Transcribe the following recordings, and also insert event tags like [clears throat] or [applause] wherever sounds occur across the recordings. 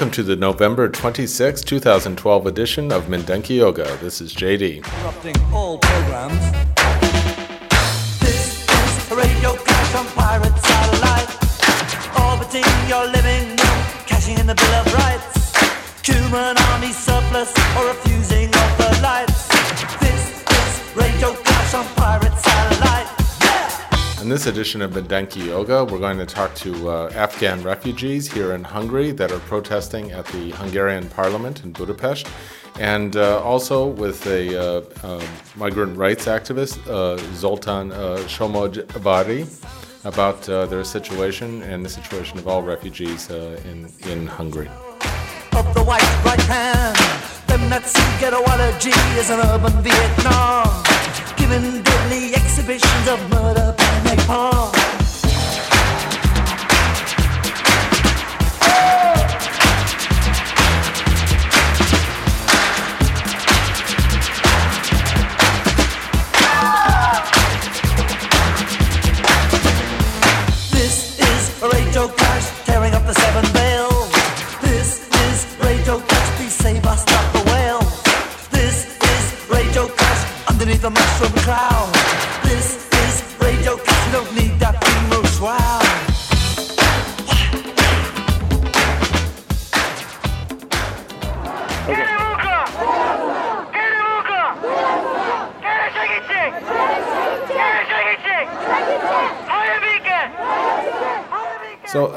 Welcome to the November 26, 2012 edition of Mindenki Yoga. This is JD. Interrupting all programs. This is radio crash on pirate satellite. Orbiting your living room, cashing in the Bill of Rights. Human army surplus or refusing of the lights. This is radio crash on pirate satellite. In this edition of Mindenki Yoga, we're going to talk to uh, Afghan refugees here in Hungary that are protesting at the Hungarian parliament in Budapest, and uh, also with a uh, um, migrant rights activist, uh, Zoltan uh, Somogybari, about uh, their situation and the situation of all refugees in, in Hungary. The white right hand, them that ghettoology is an urban Vietnam, giving deadly exhibitions of murder napalm. This uh.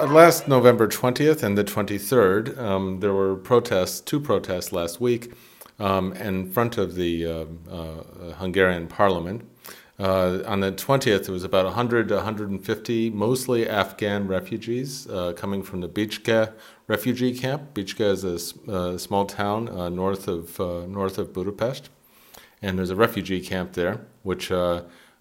Last November 20th and the 23rd, um, there were protests, two protests last week, um, in front of the uh, uh, Hungarian parliament. Uh, on the 20th, there was about 100 to 150, mostly Afghan refugees uh, coming from the Bicske refugee camp. Bicske is a uh, small town north of north of Budapest, and there's a refugee camp there, which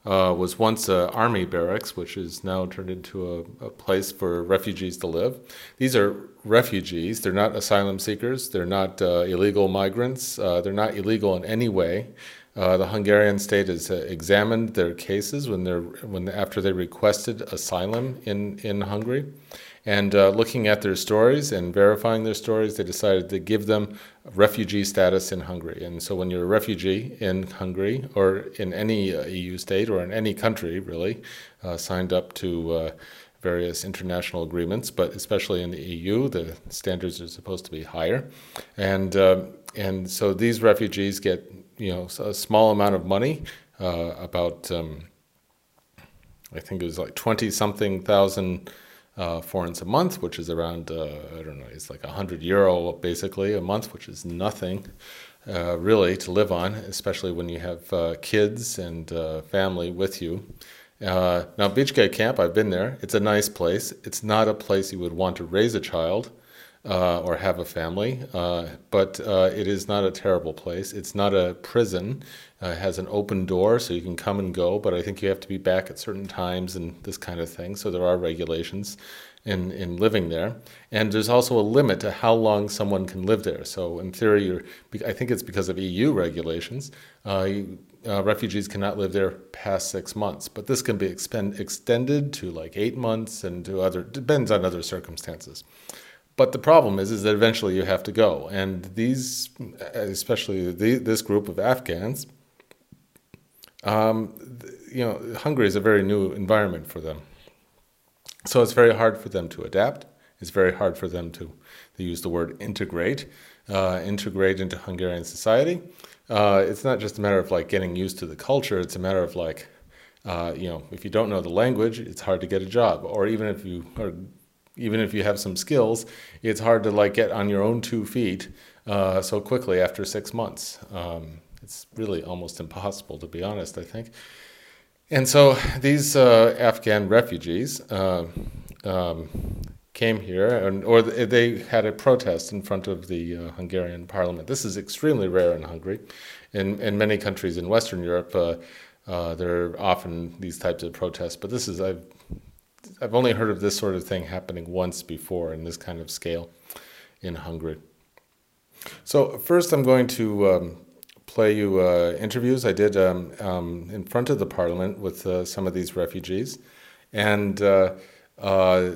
uh, was once an army barracks, which is now turned into a, a, place for refugees to live. These are refugees. They're not asylum seekers. They're not uh, illegal migrants. Uh, they're not illegal in any way. Uh, the Hungarian state has uh, examined their cases when they're when after they requested asylum in in Hungary, and uh, looking at their stories and verifying their stories, they decided to give them refugee status in Hungary. And so, when you're a refugee in Hungary or in any uh, EU state or in any country, really, uh, signed up to uh, various international agreements, but especially in the EU, the standards are supposed to be higher. And uh, and so these refugees get you know a small amount of money, uh, about um, I think it was like twenty something thousand uh, forints a month, which is around uh, I don't know, it's like hundred euro basically a month, which is nothing. Uh, really, to live on, especially when you have uh, kids and uh, family with you. Uh, now, Bicske Camp, I've been there. It's a nice place. It's not a place you would want to raise a child uh, or have a family, uh, but uh, it is not a terrible place. It's not a prison. Uh, it has an open door so you can come and go, but I think you have to be back at certain times and this kind of thing. So there are regulations in, in living there. And there's also a limit to how long someone can live there. So in theory, I think it's because of EU regulations. Uh, uh, refugees cannot live there past six months, but this can be expend, extended to like eight months and to other depends on other circumstances. But the problem is, is that eventually you have to go, and these, especially the, this group of Afghans, um, you know, Hungary is a very new environment for them, so it's very hard for them to adapt. It's very hard for them to, to use the word integrate, uh, integrate into Hungarian society. Uh, it's not just a matter of like getting used to the culture; it's a matter of like uh, you know, if you don't know the language, it's hard to get a job. Or even if you are, even if you have some skills, it's hard to like get on your own two feet uh, so quickly after six months. Um, it's really almost impossible, to be honest. I think. And so these uh, Afghan refugees uh, um, came here, and, or they had a protest in front of the uh, Hungarian parliament. This is extremely rare in Hungary. In, in many countries in Western Europe, uh, uh, there are often these types of protests, but this is I've I've only heard of this sort of thing happening once before in this kind of scale in Hungary. So first, I'm going to um, play you uh, interviews I did um, um, in front of the Parliament with uh, some of these refugees, and uh, uh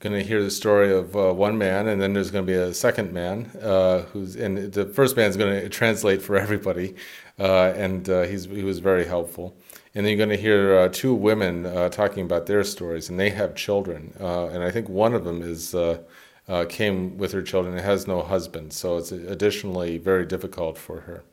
going to hear the story of uh, one man, and then there's going to be a second man uh, who's and the first man is going to translate for everybody, and he's he was very helpful. And then you're going to hear uh, two women uh, talking about their stories, and they have children, and I think one of them is. came with her children and has no husband, so it's additionally very difficult for her.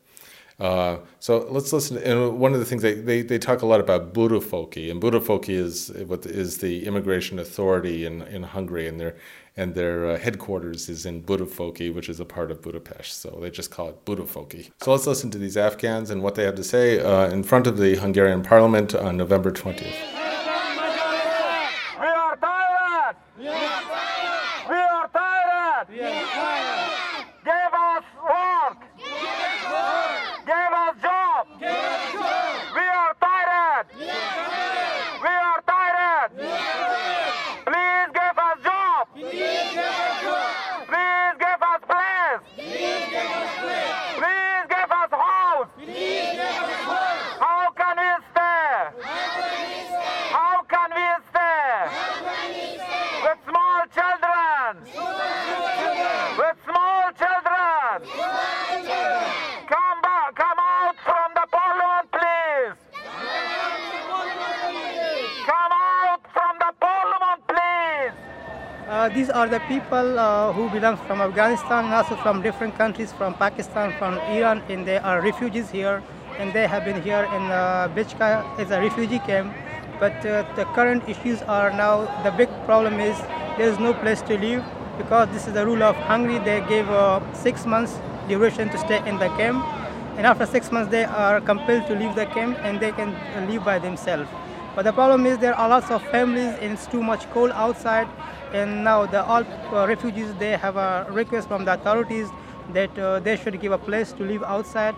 Uh, so let's listen. and one of the things they, they, they talk a lot about Budafoki, and Budafoki is what is the immigration authority in, in Hungary, and their and their uh, headquarters is in Budafoki, which is a part of Budapest. So they just call it Budafoki. So let's listen to these Afghans and what they have to say uh, in front of the Hungarian Parliament on November twentieth. These are the people uh, who belong from Afghanistan and also from different countries, from Pakistan, from Iran, and they are refugees here. And they have been here in uh, Bichka as a refugee camp. But uh, the current issues are now the big problem is there is no place to live because this is the rule of Hungary. They gave uh, six months duration to stay in the camp, and after six months they are compelled to leave the camp and they can live by themselves. But the problem is there are lots of families and it's too much cold outside and now the all uh, refugees they have a request from the authorities that uh, they should give a place to live outside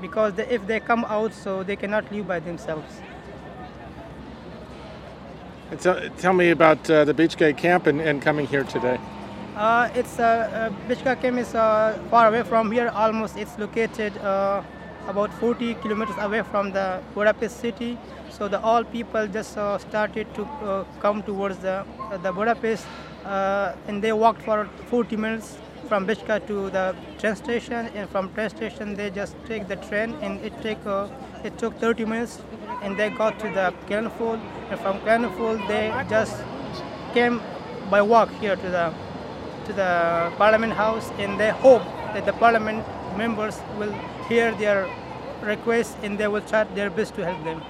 because they, if they come out so they cannot live by themselves. Tell, tell me about uh, the Bichka camp and, and, coming here today. Uh, it's uh, uh, camp is uh, far away from here almost it's located uh, about 40 kilometers away from the Budapest city so the all people just uh, started to uh, come towards the the Budapest, uh, and they walked for 40 minutes from Bichka to the train station, and from train station they just take the train, and it take uh, it took 30 minutes, and they got to the Kelenföld, and from Kelenföld they just came by walk here to the to the Parliament House, and they hope that the Parliament members will hear their requests and they will try their best to help them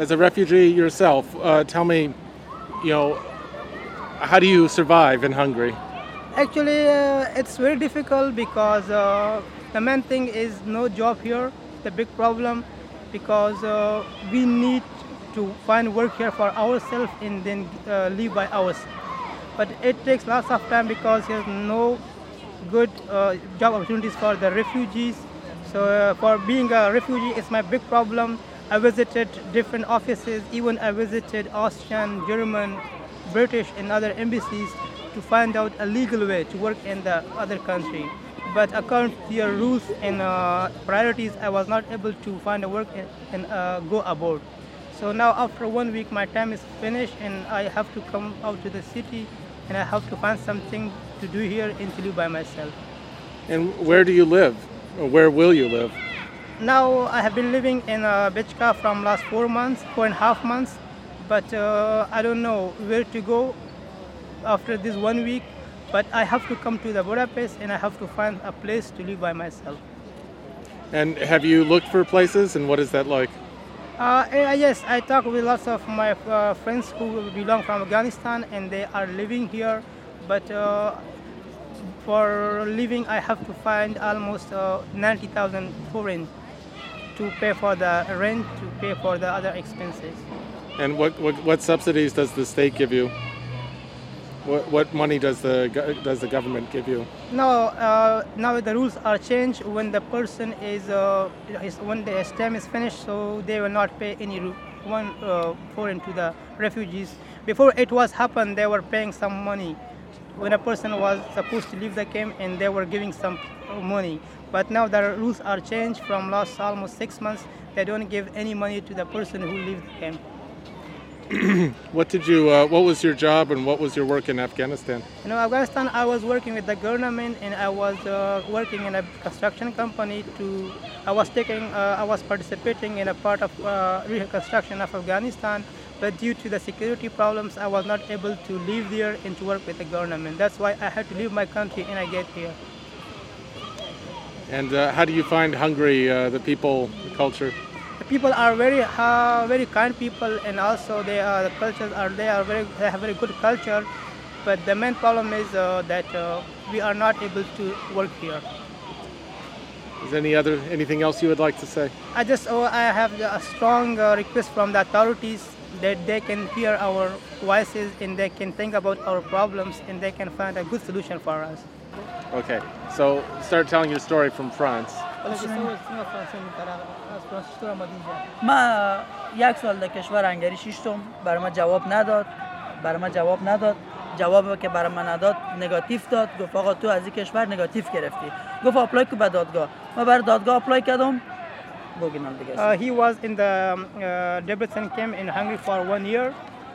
as a refugee yourself, uh, tell me, you know, how do you survive in Hungary? Actually, uh, it's very difficult because uh, the main thing is no job here. The big problem because uh, we need to find work here for ourselves and then uh, live by ourselves. But it takes lots of time because there's no good uh, job opportunities for the refugees. So for being a refugee, it's my big problem I visited different offices, even I visited Austrian, German, British and other embassies to find out a legal way to work in the other country. But according to your rules and uh, priorities, I was not able to find a work and, uh, go abroad. So now after one week, my time is finished and I have to come out to the city and I have to find something to do here in Toulouse by myself. And where do you live? Or where will you live? Now I have been living in uh, Bichka from last four months, four and a half months, but uh, I don't know where to go after this one week. But I have to come to the Budapest and I have to find a place to live by myself. And have you looked for places and what is that like? Uh, eh, yes, I talk with lots of my uh, friends who belong from Afghanistan and they are living here. But uh, for living, I have to find almost uh, 90,000 foreign to pay for the rent, to pay for the other expenses. And what, what, what subsidies does the state give you? What, what money does the does the government give you? Now, uh, now the rules are changed when the person is, uh, is when the term is finished, so they will not pay any one uh, foreign to the refugees. Before it was happened, they were paying some money when a person was supposed to leave the camp, and they were giving some money. But now the rules are changed from last almost six months. They don't give any money to the person who leaves the camp. [clears throat] What did you? Uh, what was your job and what was your work in Afghanistan? In Afghanistan, I was working with the government and I was uh, working in a construction company. To I was taking, uh, I was participating in a part of uh, reconstruction of Afghanistan, but due to the security problems, I was not able to live there and to work with the government. That's why I had to leave my country and I get here. And uh, how do you find Hungary? Uh, the people, the culture. The people are very, uh, very kind people, and also they are the cultures are they are very they have very good culture. But the main problem is uh, that uh, we are not able to work here. Is any other anything else you would like to say? I just oh, I have a strong uh, request from the authorities that they can hear our voices and they can think about our problems and they can find a good solution for us. Okay, so start telling your story from France. من یک سال در کشور هنگری شیشتم برای من جواب نداد. برای من جواب نداد. جواب که برای من نداد نگاتیو داد. گفت آقا تو از این کشور نگاتیو گرفتی. گفت اپلای که به دادگاه. من برای دادگاه اپلای کردم. دیگه Uh, he was in the um, uh, Debrecen camp in Hungary for one year,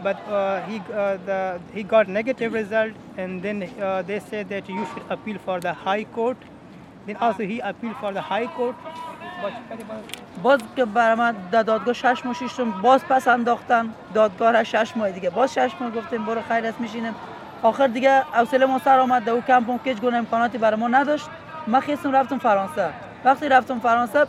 but uh, he uh, the he got negative result, and then uh, they said that you should appeal for the High Court. Then also he appealed for the High Court. باز که برای من در دادگاه شش ماه شیشتم باز پس انداختن دادگاه را شش ماه دیگه. باز شش ماه گفتیم برو خیر است میشینیم. آخر دیگه حوصله ما سر آمد در او کمپم که هیچ گونه امکاناتی برای ما نداشت. من خیستم رفتم فرانسه. وقتی رفتم فرانسه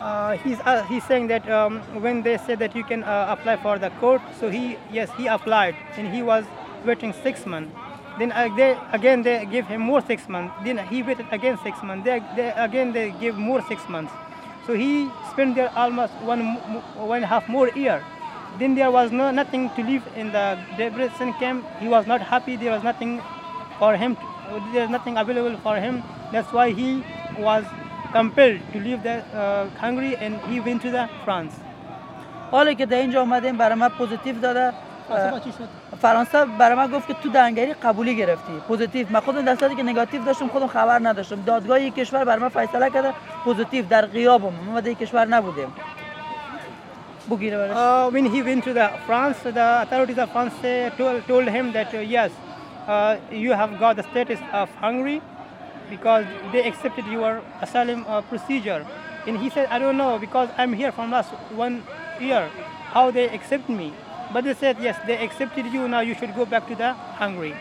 uh, he's uh, he's saying that um, when they said that you can uh, apply for the court, so he yes he applied and he was waiting six months. Then uh, they again they give him more six months. Then he waited again six months. They, they again they give more six months. So he spent there almost one one half more year. Then there was no nothing to live in the Debrecen camp. He was not happy. There was nothing for him. To, there's nothing available for him. That's why he was compelled to leave the uh, Hungary and he went to the France. حالا که در اینجا آمدیم برای من پوزیتیو داده فرانسه برای من گفت که تو دنگری قبولی گرفتی. پوزیتیو. من خودم در صورتی که نگاتیو داشتم خودم خبر نداشتم. دادگاه یک کشور برای من فیصله کرده پوزیتیو در غیابم. ما در یک کشور نبودیم. بگیره برش Uh, when he went to the France, the authorities of France say- told, told him that uh, yes, uh, you have got the status of Hungary. Because they accepted your asylum uh, procedure. And he said, I don't know because I'm here from last one year, how they accept me. But they said, yes, they accepted you, now you should go back to the Hungary.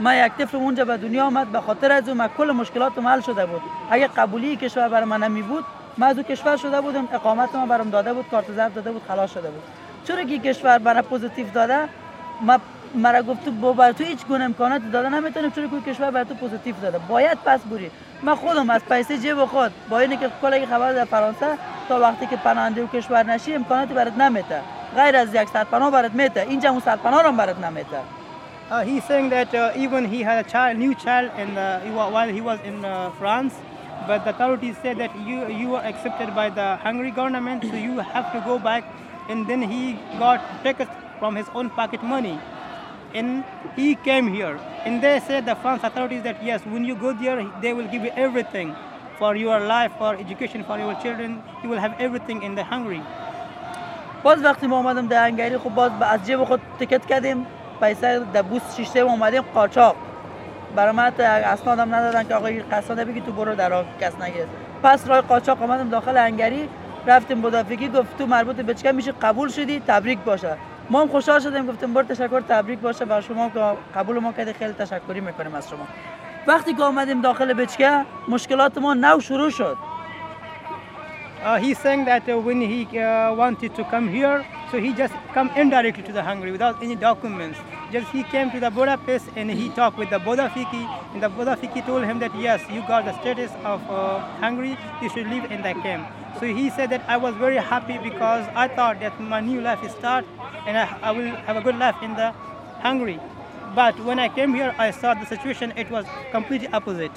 من یک طفل اونجا به دنیا آمد به خاطر از اون کل مشکلاتم حل شده بود اگه قبولی کشور برای من نمی بود من از کشور شده بودم اقامت من برام داده بود کارت زرد داده بود خلاص شده بود چرا که کشور برای پوزیتیو داده ما مرا گفت تو با برای تو هیچ گونه امکاناتی داده نمی‌تونیم که این کشور برای تو پوزیتیو داده. باید پس بری. من خودم از پیسه جیب خود. با اینه که کل خبر در فرانسه تا وقتی که پناهنده او کشور نشی امکاناتی برات نمیته غیر از یک سرپناه برات میته اینجا اون سرپناه رو برات نمیته Uh, he's saying that uh, even he had a child, new child, in he wa- while he was in uh, France, but the authorities said that you you are accepted by the Hungary government, so you have to go back. And then he got tickets from his own pocket money, and he came here. And they said the France authorities that yes, when you go there, they will give you everything for your life, for education, for your children. You will have everything in the Hungary. باز وقتی ما اومدم در انگری خب باز با- از جیب خود تکت کردیم پیسه در بوس شیشته اومدیم قاچاق برای من اسنادم ندادن که آقای قصاده بگی تو برو در کس نگیر پس راه قاچاق آمدم داخل انگری رفتیم مدافعی گفت تو مربوط به چیکار میشه قبول شدی تبریک باشه ما هم خوشحال شدیم گفتیم بر تشکر تبریک باشه بر شما که قبول ما کردی. خیلی تشکری می‌کنیم از شما. وقتی که آمدیم داخل بچکه مشکلات ما نو شروع شد. Uh, he's saying that uh, when he uh, wanted to come here, so he just come indirectly to the Hungary without any documents. Just he came to the Budapest and he talked with the Bodafiki, and the Bodafiki told him that yes, you got the status of uh, Hungary, you should live in that camp. So he said that I was very happy because I thought that my new life is start and I, I will have a good life in the Hungary. But when I came here, I saw the situation, it was completely opposite.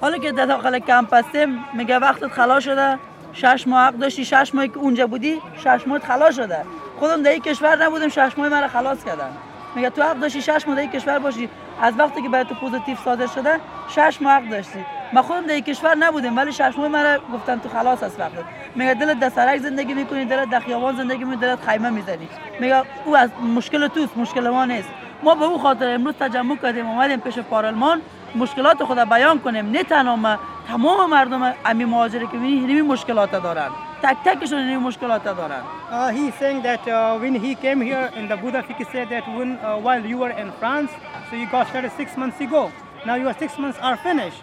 حالا که در داخل کمپ هستیم میگه وقتت خلا شده شش ماه حق داشتی شش ماهی که اونجا بودی شش ماه خلا شده خودم در این کشور نبودم شش ماه مرا خلاص کردن میگه تو حق داشتی شش ماه در کشور باشی. از وقتی که برای تو پوزیتیو صادر شده شش ماه حق داشتی. ما خودم در کشور نبودم ولی شش ماه مرا گفتن تو خلاص از وقت میگه دلت در سرک زندگی می‌کنی دلت در خیابان زندگی می‌کنی دلت خیمه می‌زنی. میگه او از مشکل توست مشکل ما نیست. ما به او خاطر امروز تجمع کردیم اومدیم پیش پارلمان مشکلات خود بیان کنیم. نه تنها ما تمام مردم امی مهاجری که همین مشکلات دارن. تک تکشون همین مشکلات دارن Uh, he's saying that uh, when he came here in the Buddha Fiki said that when uh, while you were in France, so you got started six months ago. Now your six months are finished.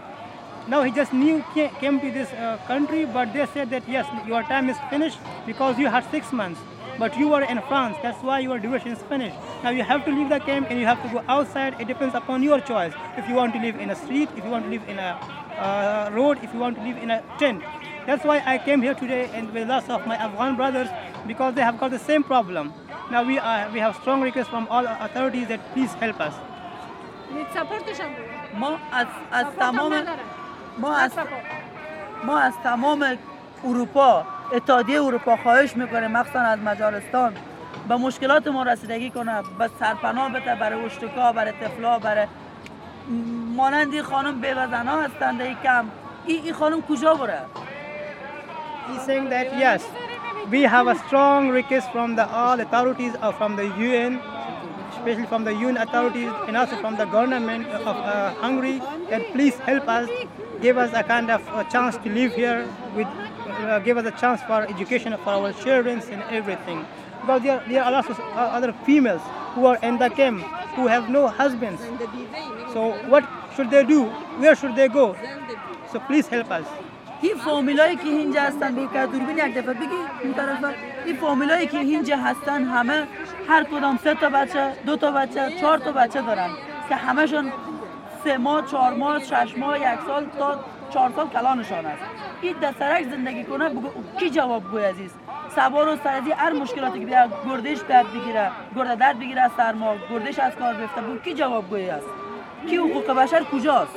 Now he just new ca- came to this uh, country, but they said that yes, your time is finished because you had six months. But you were in France, that's why your duration is finished. Now you have to leave the camp and you have to go outside. It depends upon your choice. If you want to live in a street, if you want to live in a uh, road, if you want to live in a tent. That's why I came here today and with lots of my Afghan brothers because they have got the same problem. Now we are, we have strong requests from all authorities that please help us. ما از از تمام. ما از. ما از تمام اروپا اتحادیه اروپا خواهش می‌کنیم مخصوصا از مجارستان به مشکلات ما رسیدگی کنه به سرپناه بده برای اشتکا برای طفلا برای مانندی خانم بیوزنا هستند این کم این این خانم کجا بره He's saying that yes, we have a strong request from the all authorities or from the UN, especially from the UN authorities and also from the government of uh, Hungary, that please help us, give us a kind of a chance to live here, with, uh, give us a chance for education for our children and everything. Because there, there are also uh, other females who are in the camp who have no husbands. So what should they do? Where should they go? So please help us. این فامیلایی که اینجا هستن به که دوربین یک دفعه بگی این طرفه. این فامیلایی که اینجا هستن همه هر کدام سه تا بچه دو تا بچه چهار تا بچه دارن که همشون سه ماه چهار ماه شش ماه یک سال تا چهار سال کلانشان است این در سرک زندگی کنه بگو کی جواب گوی عزیز؟ سوار و سرزی هر مشکلاتی که بیاد گردش درد بگیره گرده درد بگیره از سرما گردش از کار بفته بگو کی جواب گوی است کی حقوق بشر کجاست؟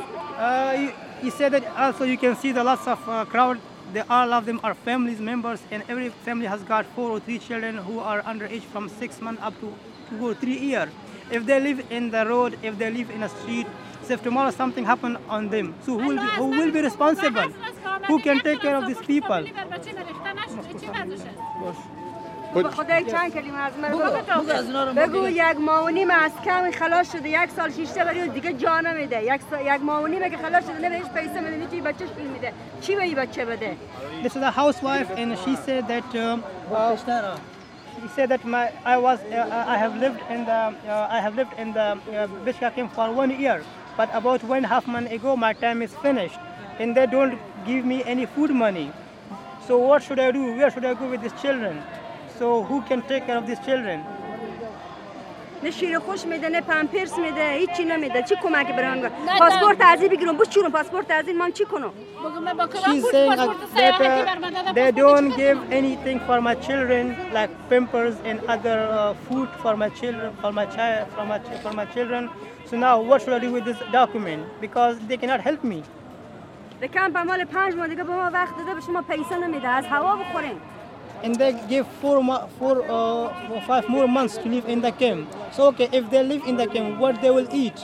He, said that also you can see the lots of uh, crowd. They all of them are families members, and every family has got four or three children who are underage from six months up to two or three years. If they live in the road, if they live in a street, so if tomorrow something happen on them, so who will be, who will be responsible? Who can take care of these people? به خدای چند کلمه از من بگو بگو. یک ماه و نیم از کم خلاص شده یک سال شیشته ولی دیگه جا نمیده یک سال یک ماه و نیمه که خلاص شده نه بهش پیسه میده نه چی بچهش پول میده چی به این بچه بده This is a housewife, and she said that um, uh, she said that my I was uh, I have lived in the uh, I have lived in the uh, for one year, but about one half month ago my time is finished, and they don't give me any food money. So what should I do? Where should I go with these children? So who can take care of these children? نه شیر خوش میده نه پمپرس میده هیچی نمیده چی کمکی برام پاسپورت ازی بگیرم بس چورم پاسپورت ازی من چی کنم She's saying uh, that uh, they don't give anything for my children, like pampers and other uh, food for my children, for my child, for my ch- for my children. So now, what should I do with this document? Because they cannot help me. به کمپ مال پنج ماه دیگه به ما وقت داده به شما پیسه نمیده از هوا بخورین And they give four, mo- four, uh, four, five more months to live in the camp. So okay, if they live in the camp, what they will eat,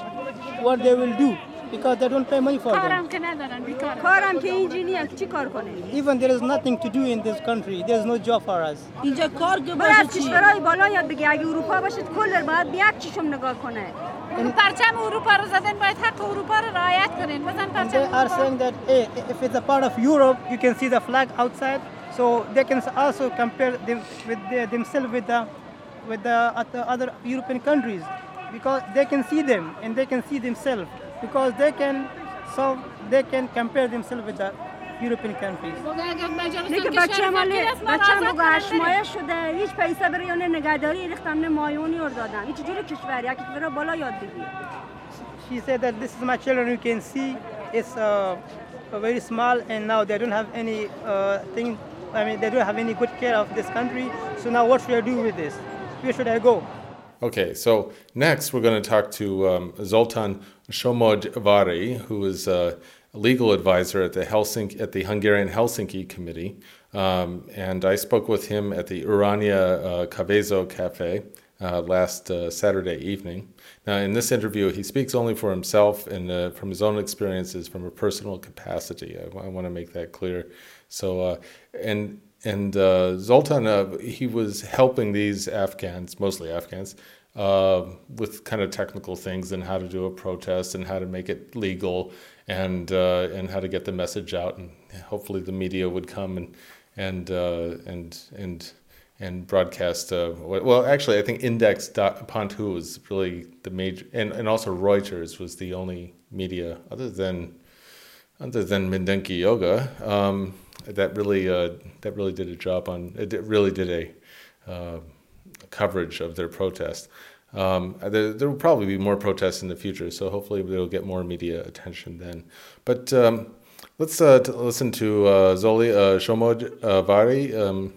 what they will do, because they don't pay money for them. کارم که ندارن بیکارن کارم که اینجوری هم چی کار کنه Even there is nothing to do in this country. There is no job for us. اینجا کار که برای باشه از چی کشورهای بالا یاد بگی اگه اروپا باشید کل باید به یک چیشم نگاه کنه پرچم اروپا رو زدن باید حق اروپا رو رعایت کنین بزن And پرچم they are اروپا saying that hey, if it's a part of Europe, you can see the flag outside. So they can also compare them with the, themselves with the with the other other European countries because they can see them and they can see themselves because they can so they can compare themselves with the European countries. نه که بچه مال بچه موقع اشمایه شده هیچ پیسه برای یا نه نگهداری ریختم نه مایونی ور دادن این چجوری کشور یک کشور بالا یاد بگیر She said that this is my children. You can see it's uh, very small, and now they don't have any uh, thing. I mean, they don't have any good care of this country. So now, what should I do with this? Where should I go? Okay, so next we're going to talk to um, Zoltan Shomodvari, who is a legal advisor at the Helsinki at the Hungarian Helsinki Committee, um, and I spoke with him at the Urania uh, Cavezo Cafe uh, last uh, Saturday evening. Now, in this interview, he speaks only for himself and uh, from his own experiences from a personal capacity. I, want to make that clear. So, uh, and and uh, Zoltan, uh, he was helping these Afghans, mostly Afghans, with kind of technical things and how to do a protest and how to make it legal and and how to get the message out. And hopefully, the media would come and and uh, and and and broadcast. Uh, well, actually, I think Index.Pontu was really the major, and, and also Reuters was the only media other than other than Mindenki Yoga um, that really uh, that really did a job on. It really did a uh, coverage of their protest. Um, there, there will probably be more protests in the future, so hopefully they'll get more media attention then. But um, let's uh, t- listen to uh, Zoli uh, Shomodvari. Um,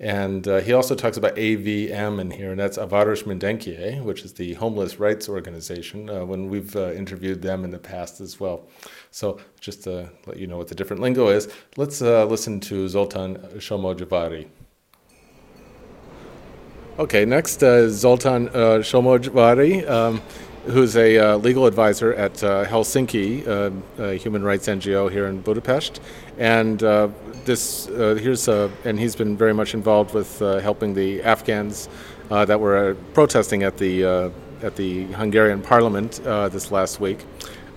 and uh, he also talks about AVM in here, and that's Avarush Mindenkie, which is the homeless rights organization, uh, when we've uh, interviewed them in the past as well. So just to let you know what the different lingo is, let's uh, listen to Zoltan Shomodvari. Okay, next uh, Zoltan uh, um, who's a uh, legal advisor at uh, Helsinki, uh, a human rights NGO here in Budapest, and uh, this uh, here's uh, and he's been very much involved with helping the Afghans that were protesting at the at the Hungarian Parliament this last week.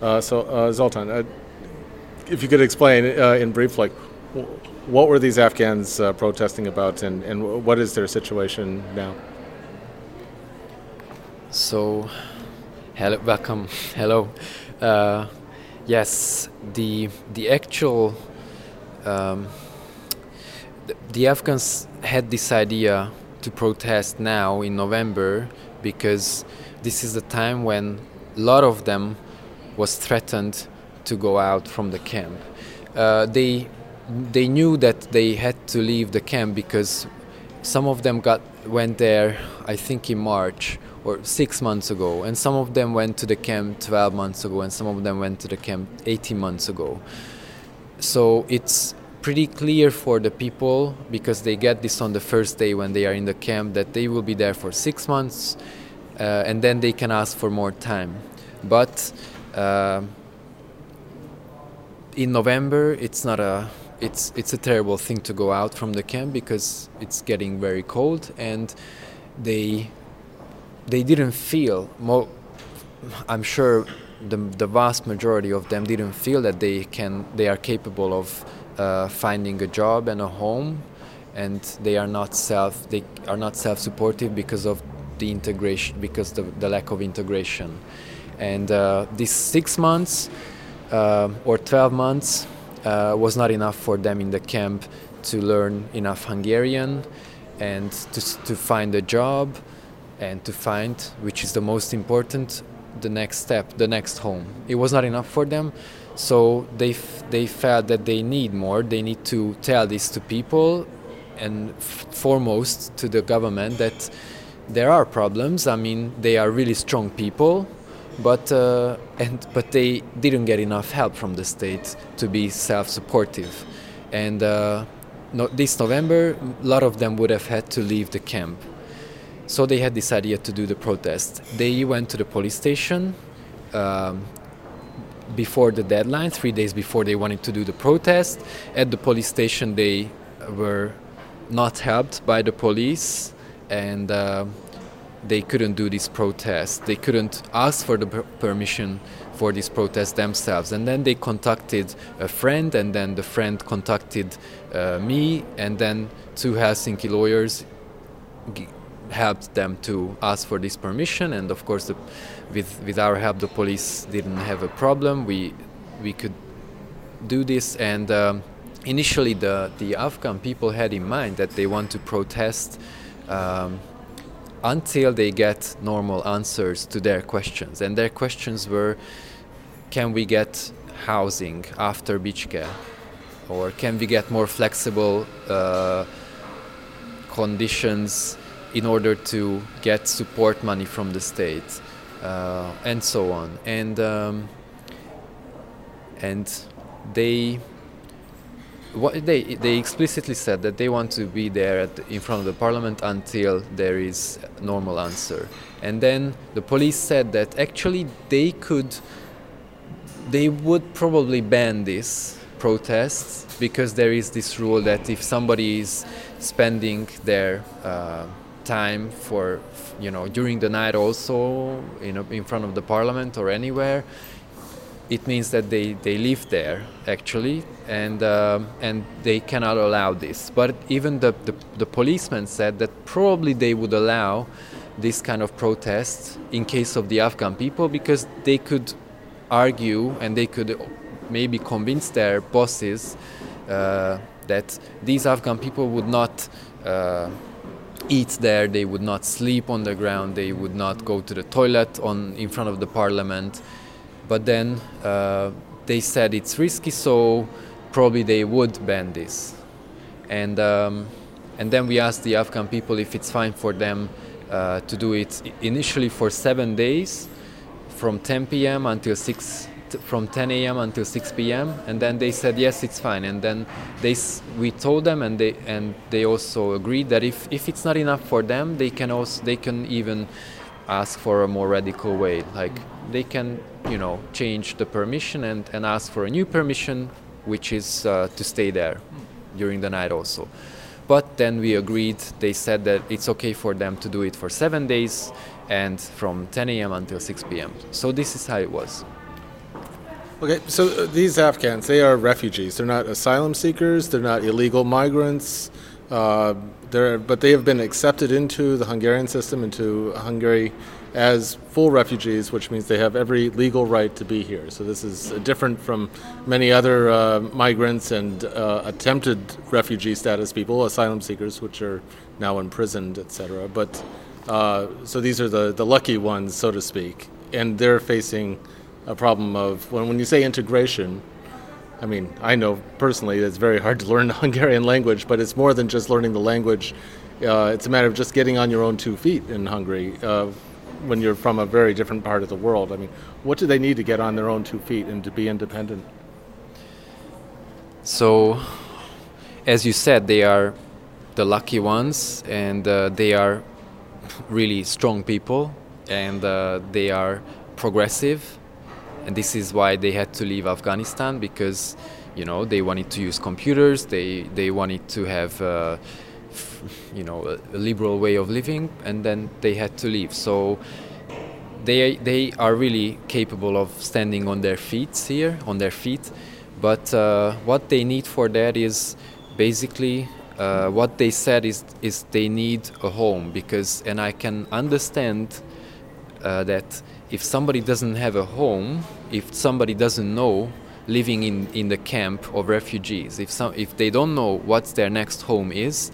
So Zoltan, if you could explain in brief, like what were these Afghans uh, protesting about, and, and what is their situation now? So, hello, welcome, hello. Uh, yes, the the actual um, the, the Afghans had this idea to protest now in November because this is the time when a lot of them was threatened to go out from the camp. Uh, they they knew that they had to leave the camp because some of them got went there I think in March or six months ago, and some of them went to the camp 12 months ago, and some of them went to the camp 18 months ago. So it's pretty clear for the people because they get this on the first day when they are in the camp that they will be there for six months, uh, and then they can ask for more time. But uh, in November, it's not a it's it's a terrible thing to go out from the camp because it's getting very cold and they they didn't feel I'm sure the, the vast majority of them didn't feel that they can they are capable of uh, finding a job and a home and they are not self they are not self-supportive because of the integration because the, the lack of integration. And uh, these six months uh, or 12 months uh, was not enough for them in the camp to learn enough Hungarian and to, to find a job and to find, which is the most important, the next step, the next home. It was not enough for them, so they, f- they felt that they need more. They need to tell this to people and f- foremost to the government that there are problems. I mean, they are really strong people, but uh, and but they didn't get enough help from the state to be self-supportive, and uh, no, this November, a lot of them would have had to leave the camp. So they had this idea to do the protest. They went to the police station um, before the deadline, three days before they wanted to do the protest. At the police station, they were not helped by the police, and uh, they couldn't do this protest. They couldn't ask for the per- permission for this protest themselves. And then they contacted a friend, and then the friend contacted uh, me, and then two Helsinki lawyers g- helped them to ask for this permission. And of course, the, with with our help, the police didn't have a problem. We we could do this, and um, initially the, the Afghan people had in mind that they want to protest um, until they get normal answers to their questions. And their questions were can we get housing after Bichke? Or can we get more flexible uh, conditions in order to get support money from the state? Uh, and so on. And, um, and they what they they explicitly said that they want to be there the, in front of the parliament until there is normal answer and then the police said that actually they could they would probably ban this protests because there is this rule that if somebody is spending their uh, time for you know during the night also in, in front of the parliament or anywhere it means that they, they live there actually and um, and they cannot allow this. But even the, the, the policeman said that probably they would allow this kind of protest in case of the Afghan people because they could argue and they could maybe convince their bosses uh, that these Afghan people would not uh, eat there, they would not sleep on the ground, they would not go to the toilet on in front of the parliament but then uh, they said it's risky, so probably they would ban this. And um, and then we asked the Afghan people if it's fine for them uh, to do it initially for seven days, from 10 p.m. until 6 from 10 a.m. until 6 p.m. and then they said yes it's fine and then they we told them and they and they also agreed that if, if it's not enough for them they can also they can even ask for a more radical way like they can you know change the permission and, and ask for a new permission which is uh, to stay there during the night also but then we agreed they said that it's okay for them to do it for seven days and from 10 a.m until 6 p.m so this is how it was okay so uh, these afghans they are refugees they're not asylum seekers they're not illegal migrants uh, but they have been accepted into the hungarian system into hungary as full refugees, which means they have every legal right to be here. So this is different from many other uh, migrants and uh, attempted refugee status people, asylum seekers, which are now imprisoned, etc. But uh, so these are the, the lucky ones, so to speak, and they're facing a problem of when, when you say integration. I mean, I know personally it's very hard to learn the [laughs] Hungarian language, but it's more than just learning the language. Uh, it's a matter of just getting on your own two feet in Hungary uh, when you're from a very different part of the world. I mean, what do they need to get on their own two feet and to be independent? So, as you said, they are the lucky ones, and uh, they are [laughs] really strong people, and uh, they are progressive, and this is why they had to leave Afghanistan because, you know, they wanted to use computers, they they wanted to have. Uh, you know a, liberal way of living, and then they had to leave. So they they are really capable of standing on their feet here, on their feet. But uh, what they need for that is basically uh, what they said is is they need a home because, and I can understand uh, that if somebody doesn't have a home, if somebody doesn't know living in, in the camp of refugees, if some if they don't know what their next home is,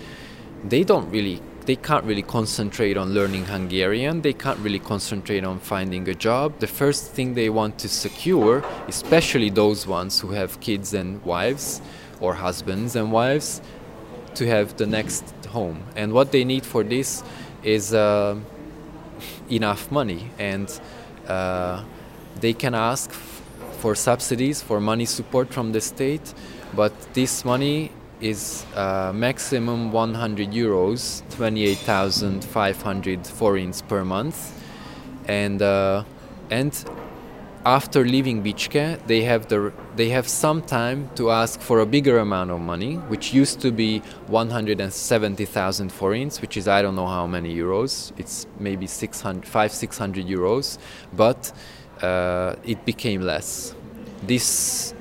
they don't really they can't really concentrate on learning Hungarian. They can't really concentrate on finding a job. The first thing they want to secure, especially those ones who have kids and wives or husbands and wives, to have the next home. And what they need for this is uh, enough money. And uh, they can ask for subsidies, for money support from the state, but this money is uh, maximum 100 euros, 28,500 forints per month, and uh, and after leaving Bichke, they have the they have some time to ask for a bigger amount of money, which used to be 170,000 forints, which is I don't know how many euros. It's maybe 600, 5, 600 euros, but uh, it became less. This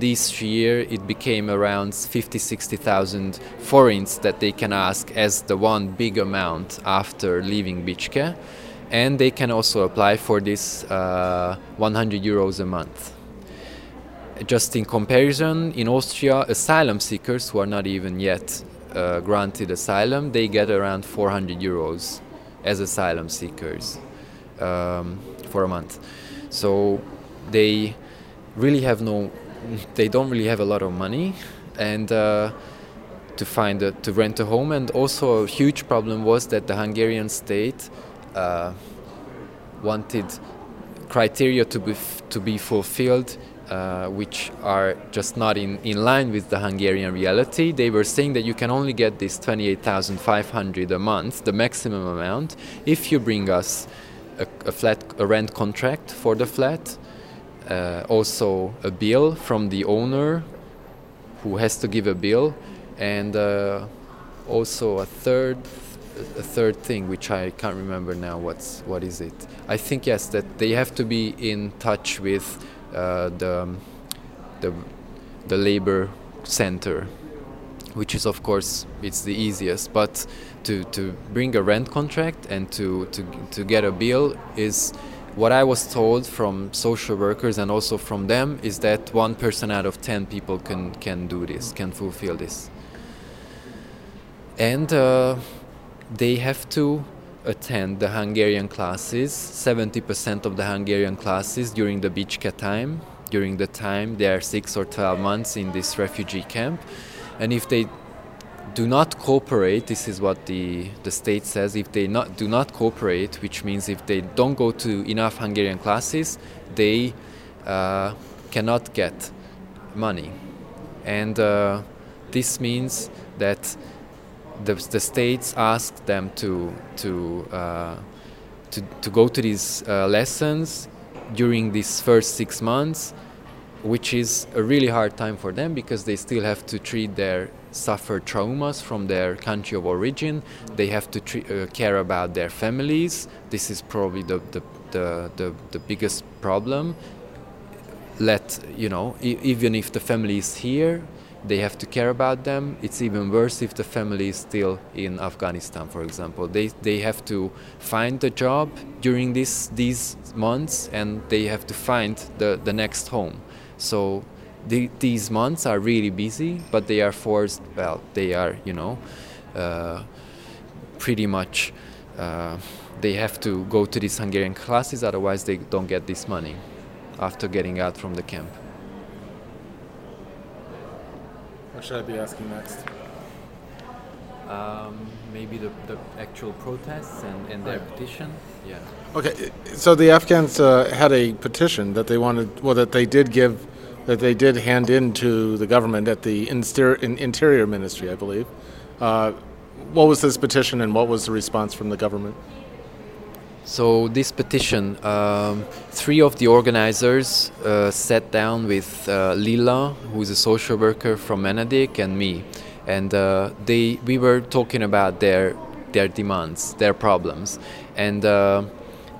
this year it became around 50 60,000 forints that they can ask as the one big amount after leaving Bicske and they can also apply for this uh, 100 euros a month just in comparison, in Austria, asylum seekers who are not even yet uh, granted asylum, they get around 400 euros as asylum seekers um, for a month. So they really have no, they don't really have a lot of money, and uh, to find a, to rent a home. And also a huge problem was that the Hungarian state uh, wanted criteria to be to be fulfilled uh, which are just not in, in line with the Hungarian reality. They were saying that you can only get this 28,500 a month, the maximum amount, if you bring us a, a flat a rent contract for the flat, uh, also a bill from the owner who has to give a bill, and uh, also a third a third thing which I can't remember now what's what is it I think yes that they have to be in touch with the, the, the labor center, which is of course it's the easiest. But to, to bring a rent contract and to, to, to get a bill is what I was told from social workers and also from them is that one person out of ten people can can do this, can fulfill this, and uh, they have to attend the Hungarian classes, 70% of the Hungarian classes during the Bicske time, during the time they are 6 or 12 months in this refugee camp. And if they do not cooperate, this is what the, the state says, if they not, do not cooperate, which means if they don't go to enough Hungarian classes, they uh, cannot get money. And uh, this means that the, the states ask them to to uh, to, to go to these uh, lessons during these first six months, which is a really hard time for them because they still have to treat their suffered traumas from their country of origin. They have to tre- uh, care about their families. This is probably the the, the, the, the biggest problem. Let you know, even if the family is here, they have to care about them. It's even worse if the family is still in Afghanistan, for example. They, they have to find a job during this, these months and they have to find the, the next home. So the, these months are really busy, but they are forced, well, they are, you know, uh, pretty much, uh, they have to go to these Hungarian classes, otherwise, they don't get this money after getting out from the camp. What should I be asking next? Um, maybe the, the actual protests and, and their petition. Yeah. Okay, so the Afghans uh, had a petition that they wanted, well, that they did give, that they did hand in to the government at the Inster- in Interior Ministry, I believe. Uh, what was this petition and what was the response from the government? So this petition, um, three of the organizers uh, sat down with uh, Lila, who is a social worker from Menedék, and me, and uh, they we were talking about their their demands, their problems, and uh,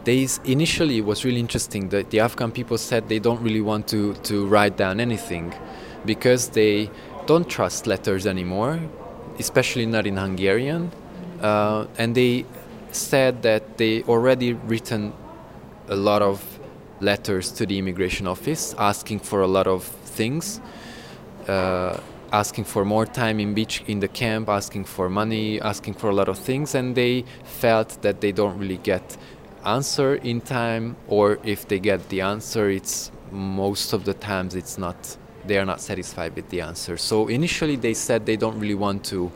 they initially was really interesting that the Afghan people said they don't really want to to write down anything because they don't trust letters anymore, especially not in Hungarian, uh, and they said that they already written a lot of letters to the immigration office asking for a lot of things uh, asking for more time in beach in the camp asking for money asking for a lot of things and they felt that they don't really get answer in time or if they get the answer it's most of the times it's not they are not satisfied with the answer. So initially they said they don't really want to